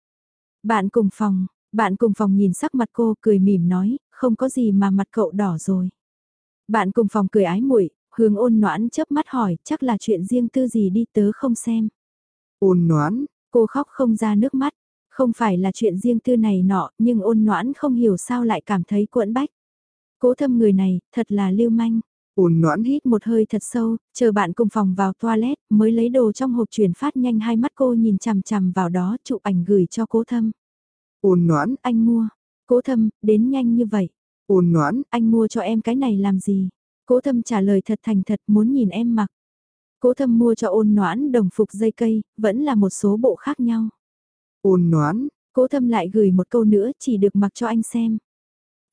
Speaker 1: Bạn cùng phòng, bạn cùng phòng nhìn sắc mặt cô cười mỉm nói, không có gì mà mặt cậu đỏ rồi. Bạn cùng phòng cười ái muội, hướng ôn noãn chớp mắt hỏi, chắc là chuyện riêng tư gì đi tớ không xem.
Speaker 2: Ôn noãn,
Speaker 1: cô khóc không ra nước mắt, không phải là chuyện riêng tư này nọ, nhưng ôn noãn không hiểu sao lại cảm thấy cuộn bách. Cố thâm người này, thật là lưu manh.
Speaker 2: Ôn noãn
Speaker 1: hít một hơi thật sâu, chờ bạn cùng phòng vào toilet, mới lấy đồ trong hộp chuyển phát nhanh hai mắt cô nhìn chằm chằm vào đó chụp ảnh gửi cho cố thâm.
Speaker 2: Ôn noãn,
Speaker 1: anh mua. Cố thâm, đến nhanh như vậy.
Speaker 2: Ôn noãn,
Speaker 1: anh mua cho em cái này làm gì? Cố thâm trả lời thật thành thật muốn nhìn em mặc. Cố thâm mua cho ôn noãn đồng phục dây cây, vẫn là một số bộ khác nhau.
Speaker 2: Ôn noãn,
Speaker 1: cố thâm lại gửi một câu nữa chỉ được mặc cho anh xem.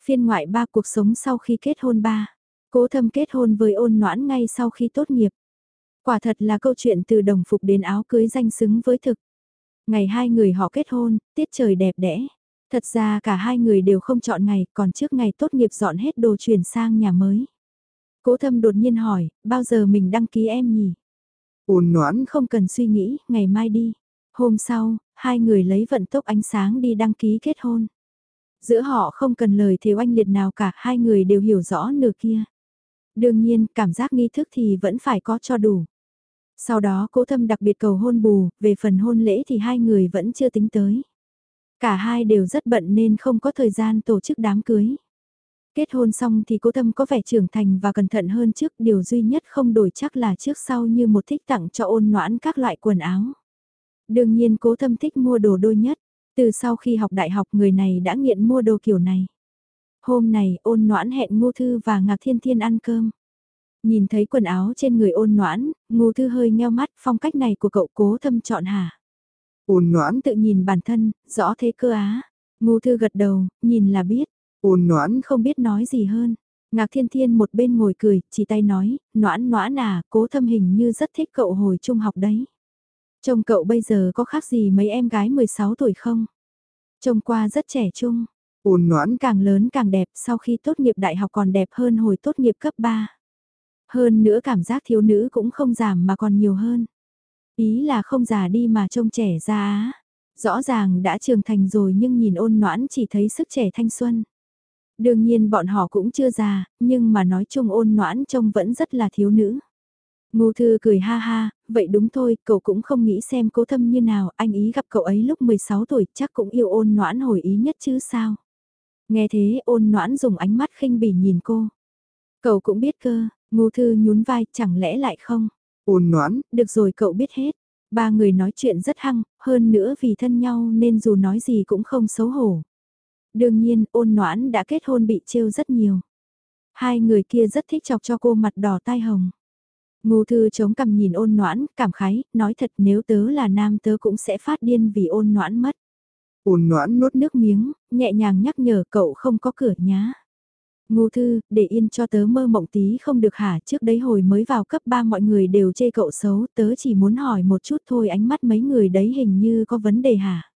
Speaker 1: Phiên ngoại ba cuộc sống sau khi kết hôn ba. Cố thâm kết hôn với ôn noãn ngay sau khi tốt nghiệp. Quả thật là câu chuyện từ đồng phục đến áo cưới danh xứng với thực. Ngày hai người họ kết hôn, tiết trời đẹp đẽ. Thật ra cả hai người đều không chọn ngày, còn trước ngày tốt nghiệp dọn hết đồ chuyển sang nhà mới. Cố thâm đột nhiên hỏi, bao giờ mình đăng ký em nhỉ?
Speaker 2: Ôn noãn
Speaker 1: không cần suy nghĩ, ngày mai đi. Hôm sau, hai người lấy vận tốc ánh sáng đi đăng ký kết hôn. Giữa họ không cần lời thiếu anh liệt nào cả, hai người đều hiểu rõ nửa kia. Đương nhiên, cảm giác nghi thức thì vẫn phải có cho đủ. Sau đó cố thâm đặc biệt cầu hôn bù, về phần hôn lễ thì hai người vẫn chưa tính tới. Cả hai đều rất bận nên không có thời gian tổ chức đám cưới. Kết hôn xong thì cố thâm có vẻ trưởng thành và cẩn thận hơn trước, điều duy nhất không đổi chắc là trước sau như một thích tặng cho ôn noãn các loại quần áo. Đương nhiên cố thâm thích mua đồ đôi nhất, từ sau khi học đại học người này đã nghiện mua đồ kiểu này. Hôm này ôn noãn hẹn Ngô Thư và Ngạc Thiên Thiên ăn cơm. Nhìn thấy quần áo trên người ôn noãn, Ngô Thư hơi nheo mắt phong cách này của cậu cố thâm chọn hả.
Speaker 2: Ôn noãn
Speaker 1: tự nhìn bản thân, rõ thế cơ á. Ngô Thư gật đầu, nhìn là biết.
Speaker 2: Ôn noãn
Speaker 1: không biết nói gì hơn. Ngạc Thiên Thiên một bên ngồi cười, chỉ tay nói, noãn noãn à, cố thâm hình như rất thích cậu hồi trung học đấy. Trông cậu bây giờ có khác gì mấy em gái 16 tuổi không? Trông qua rất trẻ trung,
Speaker 2: ôn noãn
Speaker 1: càng lớn càng đẹp sau khi tốt nghiệp đại học còn đẹp hơn hồi tốt nghiệp cấp 3. Hơn nữa cảm giác thiếu nữ cũng không giảm mà còn nhiều hơn. Ý là không già đi mà trông trẻ ra á. Rõ ràng đã trưởng thành rồi nhưng nhìn ôn noãn chỉ thấy sức trẻ thanh xuân. Đương nhiên bọn họ cũng chưa già, nhưng mà nói chung ôn noãn trông vẫn rất là thiếu nữ. Ngô Thư cười ha ha, vậy đúng thôi, cậu cũng không nghĩ xem cố thâm như nào, anh ý gặp cậu ấy lúc 16 tuổi chắc cũng yêu ôn noãn hồi ý nhất chứ sao. Nghe thế ôn noãn dùng ánh mắt khinh bỉ nhìn cô. Cậu cũng biết cơ, Ngô Thư nhún vai, chẳng lẽ lại không?
Speaker 2: Ôn noãn,
Speaker 1: được rồi cậu biết hết. Ba người nói chuyện rất hăng, hơn nữa vì thân nhau nên dù nói gì cũng không xấu hổ. Đương nhiên, ôn noãn đã kết hôn bị trêu rất nhiều. Hai người kia rất thích chọc cho cô mặt đỏ tai hồng. Ngô thư chống cằm nhìn ôn noãn, cảm khái, nói thật nếu tớ là nam tớ cũng sẽ phát điên vì ôn noãn mất.
Speaker 2: Ôn noãn
Speaker 1: nuốt nước miếng, nhẹ nhàng nhắc nhở cậu không có cửa nhá. Ngô thư, để yên cho tớ mơ mộng tí không được hả trước đấy hồi mới vào cấp 3 mọi người đều chê cậu xấu, tớ chỉ muốn hỏi một chút thôi ánh mắt mấy người đấy hình như có vấn đề hả.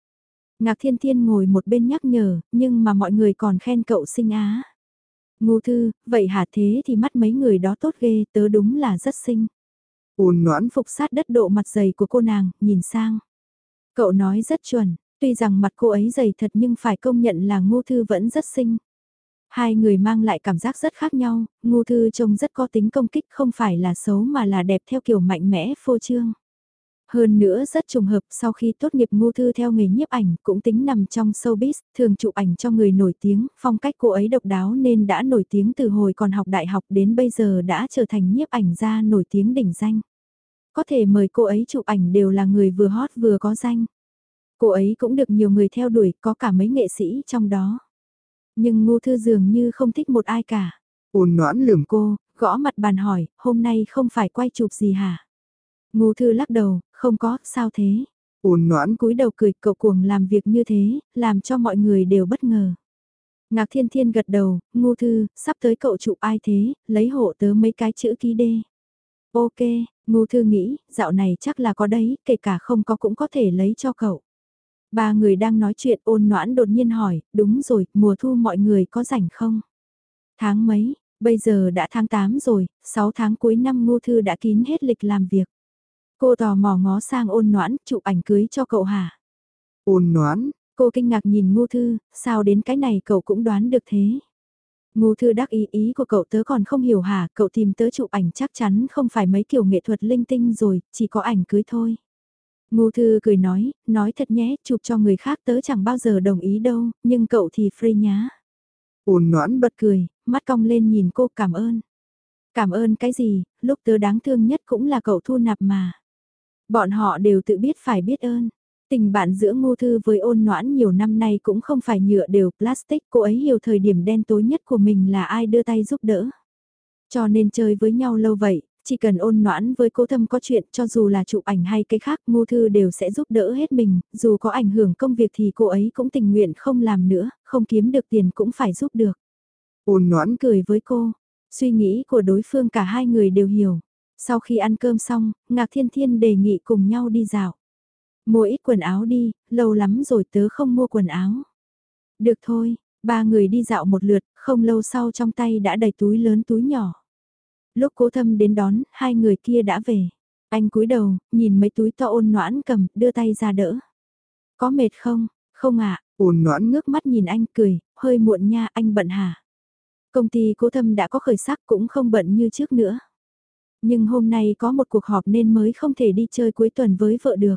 Speaker 1: Ngạc Thiên Thiên ngồi một bên nhắc nhở, nhưng mà mọi người còn khen cậu xinh á. Ngô thư, vậy hả thế thì mắt mấy người đó tốt ghê, tớ đúng là rất xinh.
Speaker 2: Ôn noãn
Speaker 1: phục sát đất độ mặt dày của cô nàng, nhìn sang. Cậu nói rất chuẩn, tuy rằng mặt cô ấy dày thật nhưng phải công nhận là ngô thư vẫn rất xinh. Hai người mang lại cảm giác rất khác nhau, ngô thư trông rất có tính công kích không phải là xấu mà là đẹp theo kiểu mạnh mẽ phô trương. Hơn nữa rất trùng hợp sau khi tốt nghiệp ngô thư theo nghề nhiếp ảnh cũng tính nằm trong showbiz, thường chụp ảnh cho người nổi tiếng, phong cách cô ấy độc đáo nên đã nổi tiếng từ hồi còn học đại học đến bây giờ đã trở thành nhiếp ảnh gia nổi tiếng đỉnh danh. Có thể mời cô ấy chụp ảnh đều là người vừa hot vừa có danh. Cô ấy cũng được nhiều người theo đuổi, có cả mấy nghệ sĩ trong đó. Nhưng ngô thư dường như không thích một ai cả.
Speaker 2: Ôn noãn lườm
Speaker 1: cô, gõ mặt bàn hỏi, hôm nay không phải quay chụp gì hả? Ngô thư lắc đầu, không có, sao thế?
Speaker 2: Ôn noãn
Speaker 1: cúi đầu cười, cậu cuồng làm việc như thế, làm cho mọi người đều bất ngờ. Ngạc Thiên Thiên gật đầu, ngu thư, sắp tới cậu chụp ai thế, lấy hộ tớ mấy cái chữ ký đê. Ok, ngu thư nghĩ, dạo này chắc là có đấy, kể cả không có cũng có thể lấy cho cậu. Ba người đang nói chuyện ôn noãn đột nhiên hỏi, đúng rồi, mùa thu mọi người có rảnh không? Tháng mấy, bây giờ đã tháng 8 rồi, 6 tháng cuối năm ngô thư đã kín hết lịch làm việc. Cô tò mò ngó sang ôn noãn, chụp ảnh cưới cho cậu hả?
Speaker 2: Ôn noãn,
Speaker 1: Cô kinh ngạc nhìn ngô thư, sao đến cái này cậu cũng đoán được thế? Ngô thư đắc ý ý của cậu tớ còn không hiểu hả, cậu tìm tớ chụp ảnh chắc chắn không phải mấy kiểu nghệ thuật linh tinh rồi, chỉ có ảnh cưới thôi. Ngô thư cười nói, nói thật nhé, chụp cho người khác tớ chẳng bao giờ đồng ý đâu, nhưng cậu thì free nhá.
Speaker 2: ôn noãn bật
Speaker 1: Bật cười, mắt cong lên nhìn cô cảm ơn. Cảm ơn cái gì, lúc tớ đáng thương nhất cũng là cậu thu nạp mà. Bọn họ đều tự biết phải biết ơn. Tình bạn giữa ngô thư với ôn noãn nhiều năm nay cũng không phải nhựa đều plastic, cô ấy hiểu thời điểm đen tối nhất của mình là ai đưa tay giúp đỡ. Cho nên chơi với nhau lâu vậy, chỉ cần ôn noãn với cố thâm có chuyện cho dù là chụp ảnh hay cái khác ngô thư đều sẽ giúp đỡ hết mình, dù có ảnh hưởng công việc thì cô ấy cũng tình nguyện không làm nữa, không kiếm được tiền cũng phải giúp được.
Speaker 2: ôn noãn
Speaker 1: Cười với cô, suy nghĩ của đối phương cả hai người đều hiểu. Sau khi ăn cơm xong, Ngạc Thiên Thiên đề nghị cùng nhau đi dạo. Mua ít quần áo đi, lâu lắm rồi tớ không mua quần áo. Được thôi, ba người đi dạo một lượt, không lâu sau trong tay đã đầy túi lớn túi nhỏ. Lúc cố thâm đến đón, hai người kia đã về. Anh cúi đầu, nhìn mấy túi to ôn noãn cầm, đưa tay ra đỡ. Có mệt không? Không ạ,
Speaker 2: ôn noãn ngước
Speaker 1: ngước mắt nhìn anh cười, hơi muộn nha, anh bận hả? Công ty cố thâm đã có khởi sắc cũng không bận như trước nữa. Nhưng hôm nay có một cuộc họp nên mới không thể đi chơi cuối tuần với vợ được.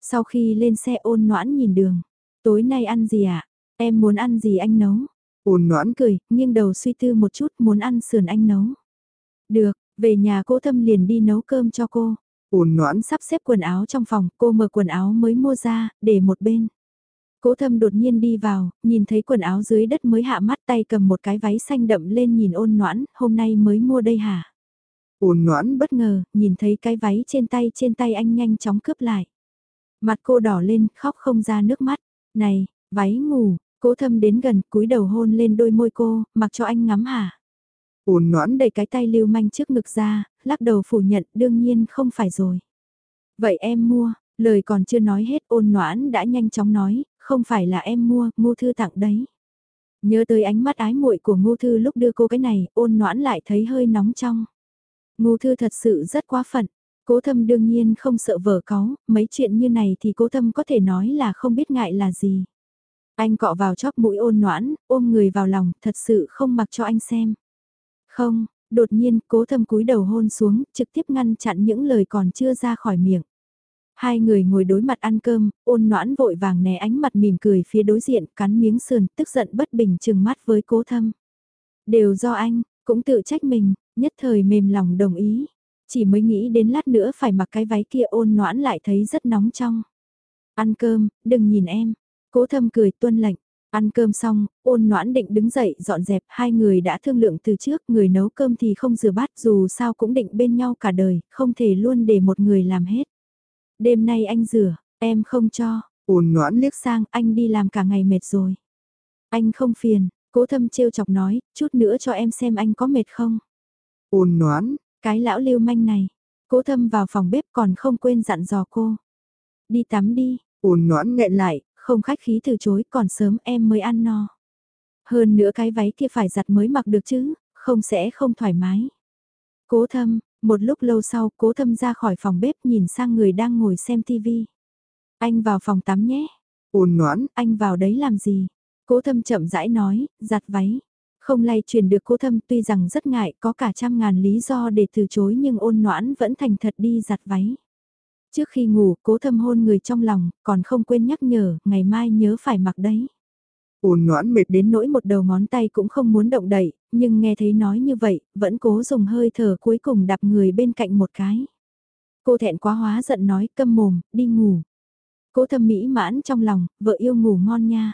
Speaker 1: Sau khi lên xe ôn noãn nhìn đường, tối nay ăn gì ạ? Em muốn ăn gì anh nấu?
Speaker 2: ôn noãn
Speaker 1: Cười, nghiêng đầu suy tư một chút muốn ăn sườn anh nấu. Được, về nhà cố thâm liền đi nấu cơm cho cô.
Speaker 2: ôn noãn
Speaker 1: Sắp xếp quần áo trong phòng, cô mở quần áo mới mua ra, để một bên. Cố thâm đột nhiên đi vào, nhìn thấy quần áo dưới đất mới hạ mắt tay cầm một cái váy xanh đậm lên nhìn ôn noãn, hôm nay mới mua đây hả?
Speaker 2: Ôn noãn
Speaker 1: Bất ngờ, nhìn thấy cái váy trên tay trên tay anh nhanh chóng cướp lại. Mặt cô đỏ lên, khóc không ra nước mắt. Này, váy ngủ, cố thâm đến gần, cúi đầu hôn lên đôi môi cô, mặc cho anh ngắm hả?
Speaker 2: ôn noãn
Speaker 1: Đẩy cái tay lưu manh trước ngực ra, lắc đầu phủ nhận đương nhiên không phải rồi. Vậy em mua, lời còn chưa nói hết ôn noãn đã nhanh chóng nói, không phải là em mua, ngô thư tặng đấy. Nhớ tới ánh mắt ái muội của ngô thư lúc đưa cô cái này, ôn noãn lại thấy hơi nóng trong. Ngô thư thật sự rất quá phận. Cố thâm đương nhiên không sợ vở có, mấy chuyện như này thì cố thâm có thể nói là không biết ngại là gì. Anh cọ vào chóp mũi ôn noãn, ôm người vào lòng, thật sự không mặc cho anh xem. Không, đột nhiên cố thâm cúi đầu hôn xuống, trực tiếp ngăn chặn những lời còn chưa ra khỏi miệng. Hai người ngồi đối mặt ăn cơm, ôn noãn vội vàng né ánh mặt mỉm cười phía đối diện, cắn miếng sườn, tức giận bất bình chừng mắt với cố thâm. Đều do anh, cũng tự trách mình, nhất thời mềm lòng đồng ý. Chỉ mới nghĩ đến lát nữa phải mặc cái váy kia ôn noãn lại thấy rất nóng trong. Ăn cơm, đừng nhìn em. Cố thâm cười tuân lệnh. Ăn cơm xong, ôn noãn định đứng dậy dọn dẹp, hai người đã thương lượng từ trước, người nấu cơm thì không rửa bát dù sao cũng định bên nhau cả đời, không thể luôn để một người làm hết. Đêm nay anh rửa, em không cho,
Speaker 2: ôn noãn liếc
Speaker 1: liếc sang anh đi làm cả ngày mệt rồi. Anh không phiền, cố thâm trêu chọc nói, chút nữa cho em xem anh có mệt không
Speaker 2: ôn noãn,
Speaker 1: Cái lão lưu manh này, cố thâm vào phòng bếp còn không quên dặn dò cô. Đi tắm đi,
Speaker 2: ôn noãn nghẹn
Speaker 1: lại, không khách khí từ chối còn sớm em mới ăn no. Hơn nữa cái váy kia phải giặt mới mặc được chứ, không sẽ không thoải mái. Cố thâm, một lúc lâu sau cố thâm ra khỏi phòng bếp nhìn sang người đang ngồi xem tivi. Anh vào phòng tắm nhé,
Speaker 2: ôn noãn,
Speaker 1: anh vào đấy làm gì? Cố thâm chậm rãi nói, giặt váy. Không lay truyền được cố thâm tuy rằng rất ngại có cả trăm ngàn lý do để từ chối nhưng ôn noãn vẫn thành thật đi giặt váy. Trước khi ngủ cố thâm hôn người trong lòng còn không quên nhắc nhở ngày mai nhớ phải mặc đấy.
Speaker 2: ôn noãn mệt
Speaker 1: Đến nỗi một đầu ngón tay cũng không muốn động đậy, nhưng nghe thấy nói như vậy, vẫn cố dùng hơi thở cuối cùng đạp người bên cạnh một cái. Cô thẹn quá hóa giận nói câm mồm, đi ngủ. Cố thâm mỹ mãn trong lòng, vợ yêu ngủ ngon nha.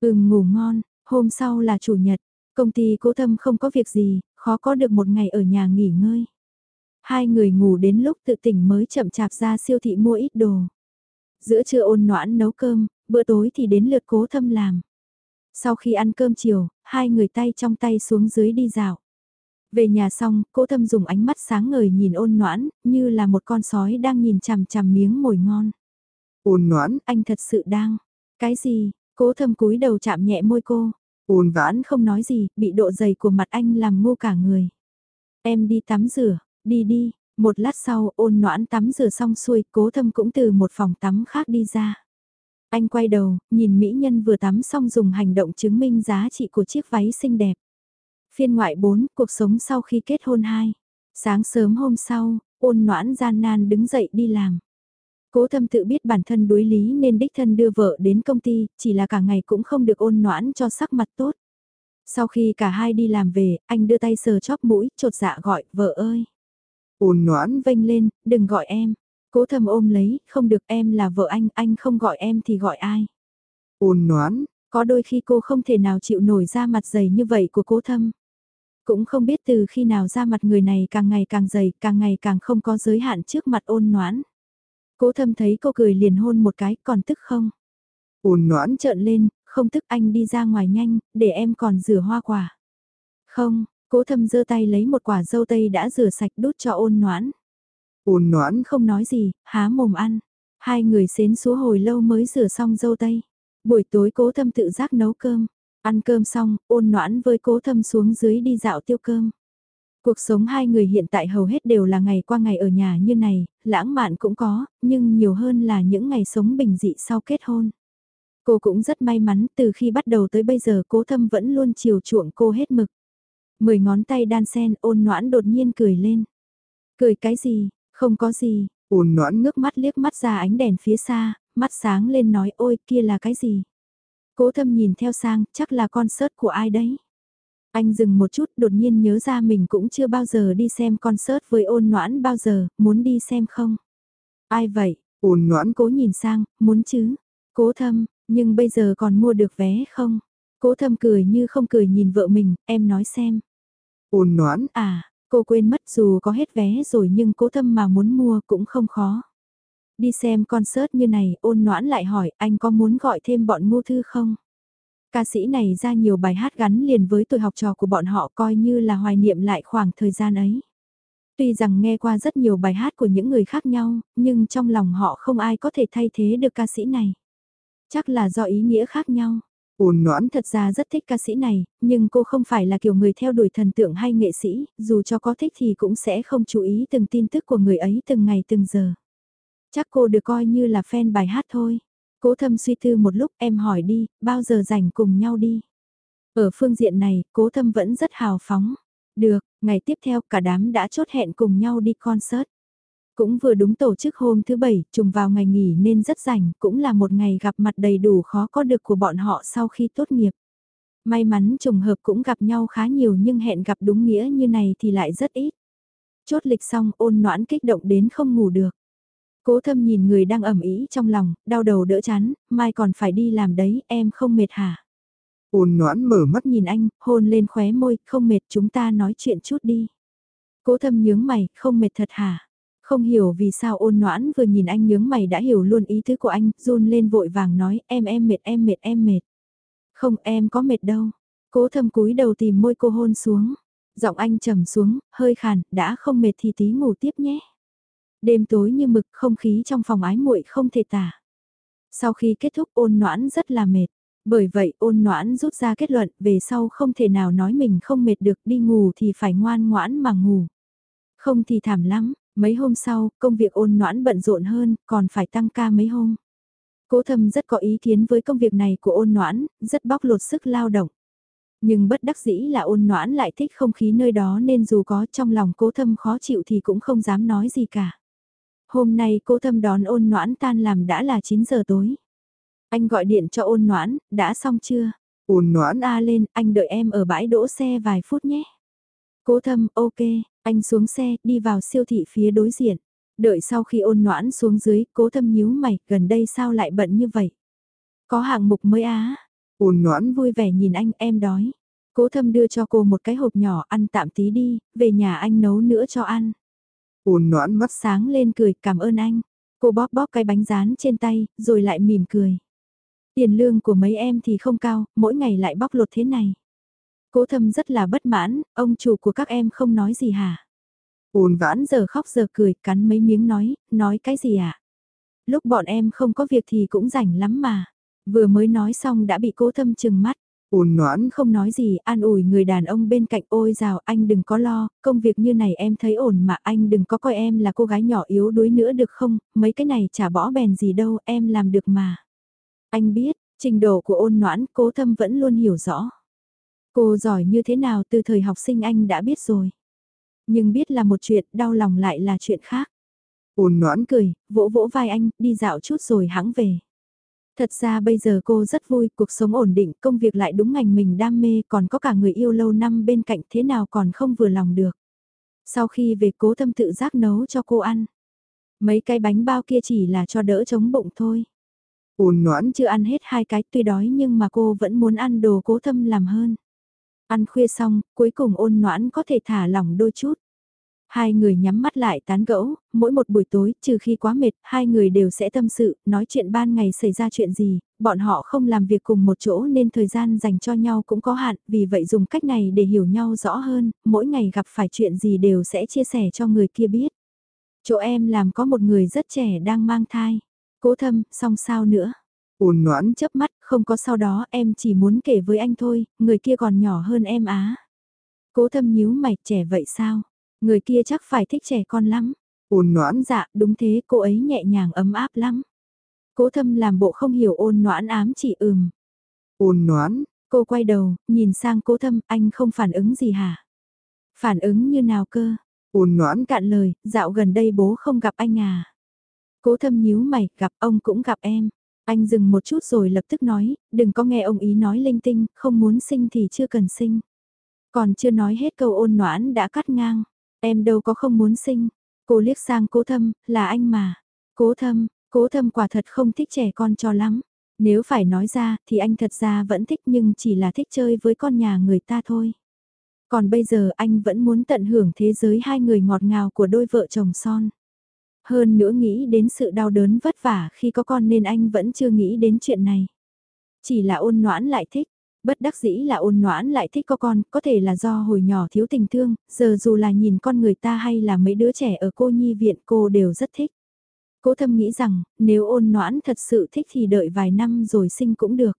Speaker 1: Ừm ngủ ngon, hôm sau là chủ nhật, công ty cố thâm không có việc gì, khó có được một ngày ở nhà nghỉ ngơi. Hai người ngủ đến lúc tự tỉnh mới chậm chạp ra siêu thị mua ít đồ. Giữa trưa ôn noãn nấu cơm, bữa tối thì đến lượt cố thâm làm. Sau khi ăn cơm chiều, hai người tay trong tay xuống dưới đi dạo. Về nhà xong, cố thâm dùng ánh mắt sáng ngời nhìn ôn noãn, như là một con sói đang nhìn chằm chằm miếng mồi ngon.
Speaker 2: Ôn noãn,
Speaker 1: Anh thật sự đang. Cái gì? Cố thâm cúi đầu chạm nhẹ môi cô
Speaker 2: ôn
Speaker 1: Vãn không nói gì, bị độ dày của mặt anh làm ngu cả người. Em đi tắm rửa, đi đi, một lát sau ôn noãn tắm rửa xong xuôi, cố thâm cũng từ một phòng tắm khác đi ra. Anh quay đầu, nhìn mỹ nhân vừa tắm xong dùng hành động chứng minh giá trị của chiếc váy xinh đẹp. Phiên ngoại 4, cuộc sống sau khi kết hôn 2. Sáng sớm hôm sau, ôn noãn gian nan đứng dậy đi làm. Cố thâm tự biết bản thân đối lý nên đích thân đưa vợ đến công ty, chỉ là cả ngày cũng không được ôn noãn cho sắc mặt tốt. Sau khi cả hai đi làm về, anh đưa tay sờ chóp mũi, trột dạ gọi, vợ ơi.
Speaker 2: Ôn noãn
Speaker 1: vênh lên, đừng gọi em. Cố thâm ôm lấy, không được em là vợ anh, anh không gọi em thì gọi ai.
Speaker 2: Ôn noãn,
Speaker 1: có đôi khi cô không thể nào chịu nổi ra mặt dày như vậy của cố thâm. Cũng không biết từ khi nào ra mặt người này càng ngày càng dày, càng ngày càng không có giới hạn trước mặt ôn noãn. Cố thâm thấy cô cười liền hôn một cái, còn tức không?
Speaker 2: Ôn noãn
Speaker 1: trợn lên, không tức anh đi ra ngoài nhanh, để em còn rửa hoa quả. Không, cố thâm giơ tay lấy một quả dâu tây đã rửa sạch đút cho ôn noãn.
Speaker 2: Ôn noãn
Speaker 1: không nói gì, há mồm ăn. Hai người xến xúa hồi lâu mới rửa xong dâu tây. Buổi tối cố thâm tự giác nấu cơm. Ăn cơm xong, ôn noãn với cố thâm xuống dưới đi dạo tiêu cơm. Cuộc sống hai người hiện tại hầu hết đều là ngày qua ngày ở nhà như này, lãng mạn cũng có, nhưng nhiều hơn là những ngày sống bình dị sau kết hôn. Cô cũng rất may mắn từ khi bắt đầu tới bây giờ cố thâm vẫn luôn chiều chuộng cô hết mực. Mười ngón tay đan sen ôn noãn đột nhiên cười lên. Cười cái gì, không có gì,
Speaker 2: ôn noãn
Speaker 1: ngước mắt liếc mắt ra ánh đèn phía xa, mắt sáng lên nói ôi kia là cái gì. Cố thâm nhìn theo sang, chắc là concert của ai đấy. Anh dừng một chút đột nhiên nhớ ra mình cũng chưa bao giờ đi xem concert với ôn noãn bao giờ, muốn đi xem không? Ai vậy?
Speaker 2: Ôn noãn
Speaker 1: cố nhìn sang, muốn chứ? Cố thâm, nhưng bây giờ còn mua được vé không? Cố thâm cười như không cười nhìn vợ mình, em nói xem.
Speaker 2: Ôn noãn,
Speaker 1: à, cô quên mất dù có hết vé rồi nhưng cố thâm mà muốn mua cũng không khó. Đi xem concert như này, ôn noãn lại hỏi anh có muốn gọi thêm bọn ngu thư không? Ca sĩ này ra nhiều bài hát gắn liền với tuổi học trò của bọn họ coi như là hoài niệm lại khoảng thời gian ấy. Tuy rằng nghe qua rất nhiều bài hát của những người khác nhau, nhưng trong lòng họ không ai có thể thay thế được ca sĩ này. Chắc là do ý nghĩa khác nhau.
Speaker 2: Ôn noãn
Speaker 1: thật ra rất thích ca sĩ này, nhưng cô không phải là kiểu người theo đuổi thần tượng hay nghệ sĩ, dù cho có thích thì cũng sẽ không chú ý từng tin tức của người ấy từng ngày từng giờ. Chắc cô được coi như là fan bài hát thôi. Cố thâm suy tư một lúc em hỏi đi, bao giờ rảnh cùng nhau đi. Ở phương diện này, cố thâm vẫn rất hào phóng. Được, ngày tiếp theo cả đám đã chốt hẹn cùng nhau đi concert. Cũng vừa đúng tổ chức hôm thứ bảy, trùng vào ngày nghỉ nên rất rảnh, cũng là một ngày gặp mặt đầy đủ khó có được của bọn họ sau khi tốt nghiệp. May mắn trùng hợp cũng gặp nhau khá nhiều nhưng hẹn gặp đúng nghĩa như này thì lại rất ít. Chốt lịch xong ôn noãn kích động đến không ngủ được. Cố thâm nhìn người đang ẩm ý trong lòng, đau đầu đỡ chán, mai còn phải đi làm đấy, em không mệt hả?
Speaker 2: Ôn noãn mở mắt
Speaker 1: nhìn anh, hôn lên khóe môi, không mệt chúng ta nói chuyện chút đi. Cố thâm nhướng mày, không mệt thật hả? Không hiểu vì sao ôn noãn vừa nhìn anh nhướng mày đã hiểu luôn ý tứ của anh, run lên vội vàng nói em em mệt em mệt em mệt. Không em có mệt đâu. Cố thâm cúi đầu tìm môi cô hôn xuống. Giọng anh trầm xuống, hơi khàn, đã không mệt thì tí ngủ tiếp nhé. Đêm tối như mực không khí trong phòng ái muội không thể tả. Sau khi kết thúc ôn noãn rất là mệt. Bởi vậy ôn noãn rút ra kết luận về sau không thể nào nói mình không mệt được đi ngủ thì phải ngoan ngoãn mà ngủ. Không thì thảm lắm, mấy hôm sau công việc ôn noãn bận rộn hơn còn phải tăng ca mấy hôm. Cố thâm rất có ý kiến với công việc này của ôn noãn, rất bóc lột sức lao động. Nhưng bất đắc dĩ là ôn noãn lại thích không khí nơi đó nên dù có trong lòng cố thâm khó chịu thì cũng không dám nói gì cả. Hôm nay cô thâm đón ôn noãn tan làm đã là 9 giờ tối. Anh gọi điện cho ôn noãn, đã xong chưa?
Speaker 2: Ôn noãn
Speaker 1: A lên, anh đợi em ở bãi đỗ xe vài phút nhé. Cố thâm, ok, anh xuống xe, đi vào siêu thị phía đối diện. Đợi sau khi ôn noãn xuống dưới, cố thâm nhíu mày, gần đây sao lại bận như vậy? Có hạng mục mới á.
Speaker 2: Ôn noãn
Speaker 1: vui vẻ nhìn anh, em đói. Cố thâm đưa cho cô một cái hộp nhỏ ăn tạm tí đi, về nhà anh nấu nữa cho ăn.
Speaker 2: Ôn noãn mắt
Speaker 1: sáng lên cười cảm ơn anh. Cô bóp bóp cái bánh rán trên tay, rồi lại mỉm cười. Tiền lương của mấy em thì không cao, mỗi ngày lại bóc lột thế này. Cố thâm rất là bất mãn, ông chủ của các em không nói gì hả? Ôn vãn giờ khóc giờ cười, cắn mấy miếng nói, nói cái gì ạ? À? Lúc bọn em không có việc thì cũng rảnh lắm mà. Vừa mới nói xong đã bị cố thâm chừng mắt.
Speaker 2: Ôn noãn
Speaker 1: Không nói gì, an ủi người đàn ông bên cạnh ôi rào anh đừng có lo, công việc như này em thấy ổn mà anh đừng có coi em là cô gái nhỏ yếu đuối nữa được không, mấy cái này chả bỏ bèn gì đâu, em làm được mà. Anh biết, trình độ của ôn noãn cố thâm vẫn luôn hiểu rõ. Cô giỏi như thế nào từ thời học sinh anh đã biết rồi. Nhưng biết là một chuyện, đau lòng lại là chuyện khác.
Speaker 2: ôn noãn
Speaker 1: Cười, vỗ vỗ vai anh, đi dạo chút rồi hãng về. Thật ra bây giờ cô rất vui, cuộc sống ổn định, công việc lại đúng ngành mình đam mê, còn có cả người yêu lâu năm bên cạnh thế nào còn không vừa lòng được. Sau khi về cố thâm tự giác nấu cho cô ăn. Mấy cái bánh bao kia chỉ là cho đỡ chống bụng thôi.
Speaker 2: ôn noãn
Speaker 1: Chưa ăn hết hai cái tuy đói nhưng mà cô vẫn muốn ăn đồ cố thâm làm hơn. Ăn khuya xong, cuối cùng ôn noãn có thể thả lỏng đôi chút. Hai người nhắm mắt lại tán gẫu, mỗi một buổi tối, trừ khi quá mệt, hai người đều sẽ tâm sự, nói chuyện ban ngày xảy ra chuyện gì, bọn họ không làm việc cùng một chỗ nên thời gian dành cho nhau cũng có hạn, vì vậy dùng cách này để hiểu nhau rõ hơn, mỗi ngày gặp phải chuyện gì đều sẽ chia sẻ cho người kia biết. Chỗ em làm có một người rất trẻ đang mang thai. Cố thâm, xong sao nữa?
Speaker 2: ôn noãn
Speaker 1: chớp mắt, không có sau đó em chỉ muốn kể với anh thôi, người kia còn nhỏ hơn em á. Cố thâm nhíu mày, trẻ vậy sao? Người kia chắc phải thích trẻ con lắm.
Speaker 2: ôn noãn
Speaker 1: Dạ, đúng thế, cô ấy nhẹ nhàng ấm áp lắm. Cố thâm làm bộ không hiểu ôn noãn ám chỉ ừm.
Speaker 2: ôn noãn
Speaker 1: Cô quay đầu, nhìn sang cố thâm, anh không phản ứng gì hả? Phản ứng như nào cơ?
Speaker 2: ôn noãn
Speaker 1: Cạn lời, dạo gần đây bố không gặp anh à? Cố thâm nhíu mày, gặp ông cũng gặp em. Anh dừng một chút rồi lập tức nói, đừng có nghe ông ý nói linh tinh, không muốn sinh thì chưa cần sinh. Còn chưa nói hết câu ôn noãn đã cắt ngang. Em đâu có không muốn sinh. Cô liếc sang cố thâm, là anh mà. Cố thâm, cố thâm quả thật không thích trẻ con cho lắm. Nếu phải nói ra thì anh thật ra vẫn thích nhưng chỉ là thích chơi với con nhà người ta thôi. Còn bây giờ anh vẫn muốn tận hưởng thế giới hai người ngọt ngào của đôi vợ chồng son. Hơn nữa nghĩ đến sự đau đớn vất vả khi có con nên anh vẫn chưa nghĩ đến chuyện này. Chỉ là ôn noãn lại thích, bất đắc dĩ là ôn noãn lại thích có con, có thể là do hồi nhỏ thiếu tình thương, giờ dù là nhìn con người ta hay là mấy đứa trẻ ở cô nhi viện cô đều rất thích. Cố thâm nghĩ rằng, nếu ôn noãn thật sự thích thì đợi vài năm rồi sinh cũng được.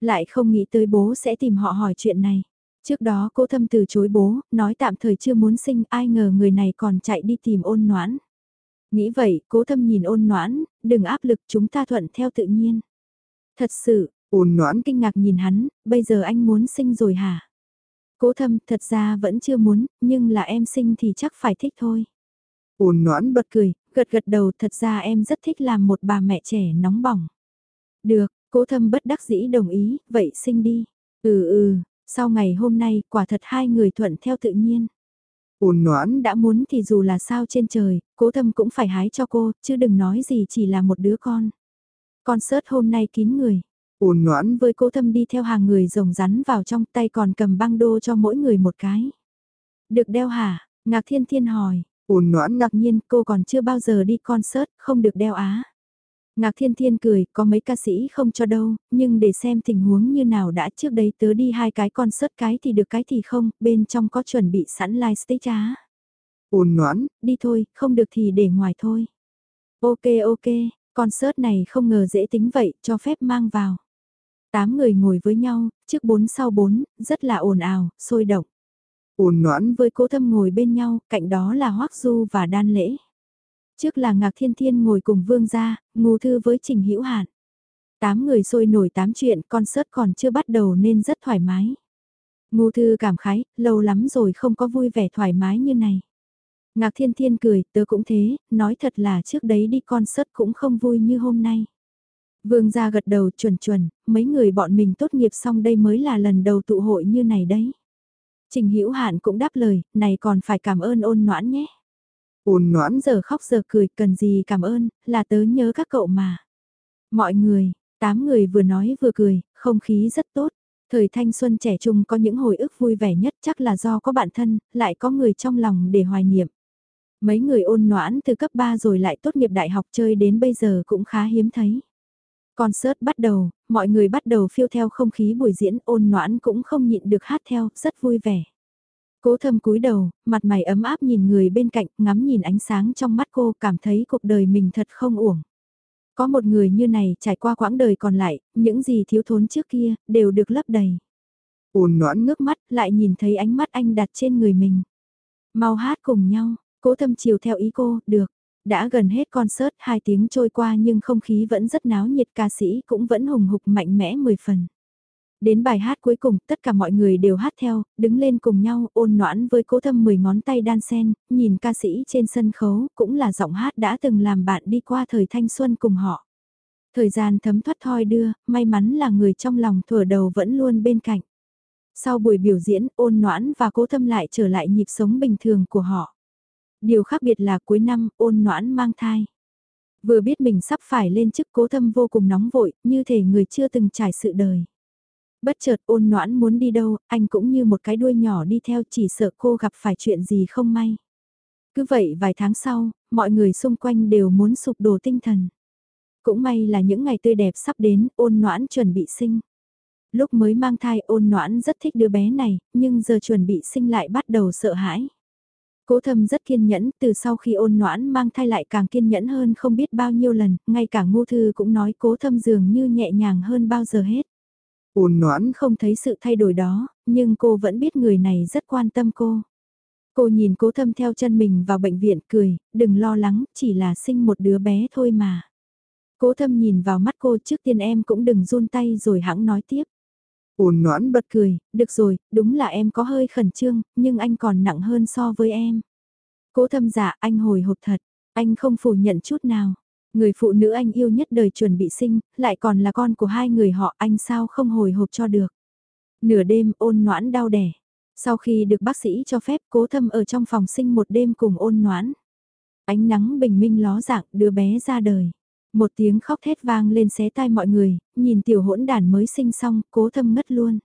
Speaker 1: Lại không nghĩ tới bố sẽ tìm họ hỏi chuyện này. Trước đó cố thâm từ chối bố, nói tạm thời chưa muốn sinh, ai ngờ người này còn chạy đi tìm ôn noãn. Nghĩ vậy, cố thâm nhìn ôn noãn, đừng áp lực chúng ta thuận theo tự nhiên. Thật sự,
Speaker 2: ôn noãn
Speaker 1: kinh ngạc nhìn hắn, bây giờ anh muốn sinh rồi hả? Cố thâm, thật ra vẫn chưa muốn, nhưng là em sinh thì chắc phải thích thôi.
Speaker 2: ôn noãn bật
Speaker 1: cười, gật gật đầu, thật ra em rất thích làm một bà mẹ trẻ nóng bỏng. Được, cố thâm bất đắc dĩ đồng ý, vậy sinh đi. Ừ ừ, sau ngày hôm nay, quả thật hai người thuận theo tự nhiên.
Speaker 2: ôn noãn
Speaker 1: Đã muốn thì dù là sao trên trời, cố thâm cũng phải hái cho cô, chứ đừng nói gì chỉ là một đứa con. Concert hôm nay kín người,
Speaker 2: Uồn ngoãn
Speaker 1: với cố thâm đi theo hàng người rồng rắn vào trong tay còn cầm băng đô cho mỗi người một cái. Được đeo hả? Ngạc Thiên Thiên hỏi.
Speaker 2: Uồn ngoãn
Speaker 1: Ngạc nhiên cô còn chưa bao giờ đi concert, không được đeo á. Ngạc Thiên Thiên cười, có mấy ca sĩ không cho đâu, nhưng để xem tình huống như nào đã trước đấy tớ đi hai cái concert cái thì được cái thì không, bên trong có chuẩn bị sẵn live stage á.
Speaker 2: Uồn ngoãn,
Speaker 1: Đi thôi, không được thì để ngoài thôi. Ok ok, concert này không ngờ dễ tính vậy, cho phép mang vào. Tám người ngồi với nhau, trước bốn sau bốn, rất là ồn ào, sôi động.
Speaker 2: ôn noãn
Speaker 1: Với cố thâm ngồi bên nhau, cạnh đó là Hoắc Du và Đan Lễ. Trước là Ngạc Thiên Thiên ngồi cùng Vương gia, Ngô Thư với Trình Hữu Hạn. Tám người sôi nổi tám chuyện, concert còn chưa bắt đầu nên rất thoải mái. Ngô Thư cảm khái, lâu lắm rồi không có vui vẻ thoải mái như này. Ngạc Thiên Thiên cười, tớ cũng thế, nói thật là trước đấy đi concert cũng không vui như hôm nay. Vương gia gật đầu chuẩn chuẩn, mấy người bọn mình tốt nghiệp xong đây mới là lần đầu tụ hội như này đấy. Trình Hữu Hạn cũng đáp lời, này còn phải cảm ơn ôn noãn nhé.
Speaker 2: ôn noãn
Speaker 1: Giờ khóc giờ cười, cần gì cảm ơn, là tớ nhớ các cậu mà. Mọi người, tám người vừa nói vừa cười, không khí rất tốt. Thời thanh xuân trẻ trung có những hồi ức vui vẻ nhất chắc là do có bạn thân, lại có người trong lòng để hoài niệm. Mấy người ôn noãn từ cấp 3 rồi lại tốt nghiệp đại học chơi đến bây giờ cũng khá hiếm thấy. Concert bắt đầu, mọi người bắt đầu phiêu theo không khí buổi diễn ôn noãn cũng không nhịn được hát theo, rất vui vẻ. Cố thâm cúi đầu, mặt mày ấm áp nhìn người bên cạnh, ngắm nhìn ánh sáng trong mắt cô, cảm thấy cuộc đời mình thật không uổng. Có một người như này trải qua quãng đời còn lại, những gì thiếu thốn trước kia, đều được lấp đầy.
Speaker 2: Ôn noãn
Speaker 1: ngước mắt, lại nhìn thấy ánh mắt anh đặt trên người mình. Mau hát cùng nhau, cố thâm chiều theo ý cô, được. Đã gần hết concert, hai tiếng trôi qua nhưng không khí vẫn rất náo nhiệt ca sĩ cũng vẫn hùng hục mạnh mẽ mười phần. Đến bài hát cuối cùng, tất cả mọi người đều hát theo, đứng lên cùng nhau, ôn noãn với cố thâm 10 ngón tay đan sen, nhìn ca sĩ trên sân khấu, cũng là giọng hát đã từng làm bạn đi qua thời thanh xuân cùng họ. Thời gian thấm thoát thoi đưa, may mắn là người trong lòng thừa đầu vẫn luôn bên cạnh. Sau buổi biểu diễn, ôn noãn và cố thâm lại trở lại nhịp sống bình thường của họ. Điều khác biệt là cuối năm, ôn noãn mang thai. Vừa biết mình sắp phải lên chức cố thâm vô cùng nóng vội, như thể người chưa từng trải sự đời. Bất chợt ôn noãn muốn đi đâu, anh cũng như một cái đuôi nhỏ đi theo chỉ sợ cô gặp phải chuyện gì không may. Cứ vậy vài tháng sau, mọi người xung quanh đều muốn sụp đổ tinh thần. Cũng may là những ngày tươi đẹp sắp đến, ôn noãn chuẩn bị sinh. Lúc mới mang thai ôn noãn rất thích đứa bé này, nhưng giờ chuẩn bị sinh lại bắt đầu sợ hãi. Cố thâm rất kiên nhẫn, từ sau khi ôn noãn mang thai lại càng kiên nhẫn hơn không biết bao nhiêu lần, ngay cả ngô thư cũng nói cố thâm dường như nhẹ nhàng hơn bao giờ hết.
Speaker 2: Ôn noãn
Speaker 1: không thấy sự thay đổi đó, nhưng cô vẫn biết người này rất quan tâm cô. Cô nhìn cố thâm theo chân mình vào bệnh viện cười, đừng lo lắng, chỉ là sinh một đứa bé thôi mà. Cố thâm nhìn vào mắt cô trước tiên em cũng đừng run tay rồi hãng nói tiếp.
Speaker 2: Ôn noãn
Speaker 1: bật cười, được rồi, đúng là em có hơi khẩn trương, nhưng anh còn nặng hơn so với em. Cố thâm giả dạ, anh hồi hộp thật, anh không phủ nhận chút nào. Người phụ nữ anh yêu nhất đời chuẩn bị sinh, lại còn là con của hai người họ anh sao không hồi hộp cho được. Nửa đêm ôn noãn đau đẻ. Sau khi được bác sĩ cho phép cố thâm ở trong phòng sinh một đêm cùng ôn noãn. Ánh nắng bình minh ló dạng đứa bé ra đời. Một tiếng khóc thét vang lên xé tai mọi người, nhìn tiểu hỗn đàn mới sinh xong, cố thâm ngất luôn.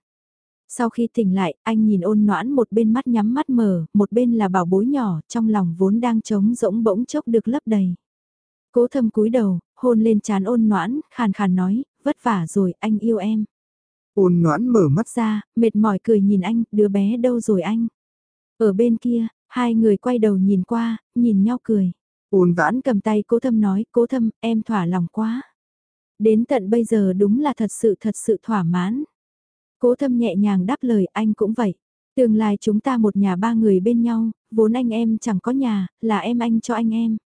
Speaker 1: Sau khi tỉnh lại, anh nhìn ôn noãn một bên mắt nhắm mắt mở, một bên là bảo bối nhỏ, trong lòng vốn đang trống rỗng bỗng chốc được lấp đầy. Cố thâm cúi đầu, hôn lên chán ôn noãn, khàn khàn nói, vất vả rồi, anh yêu em.
Speaker 2: Ôn noãn mở mắt
Speaker 1: ra, mệt mỏi cười nhìn anh, đứa bé đâu rồi anh? Ở bên kia, hai người quay đầu nhìn qua, nhìn nhau cười.
Speaker 2: Ôn vãn
Speaker 1: cầm tay cố thâm nói, cố thâm, em thỏa lòng quá. Đến tận bây giờ đúng là thật sự thật sự thỏa mãn. Cố thâm nhẹ nhàng đáp lời anh cũng vậy. Tương lai chúng ta một nhà ba người bên nhau, vốn anh em chẳng có nhà, là em anh cho anh em.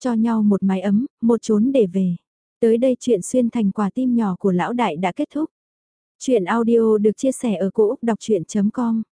Speaker 1: Cho nhau một mái ấm, một chốn để về. Tới đây chuyện xuyên thành quả tim nhỏ của lão đại đã kết thúc. Chuyện audio được chia sẻ ở cỗ đọc chuyện.com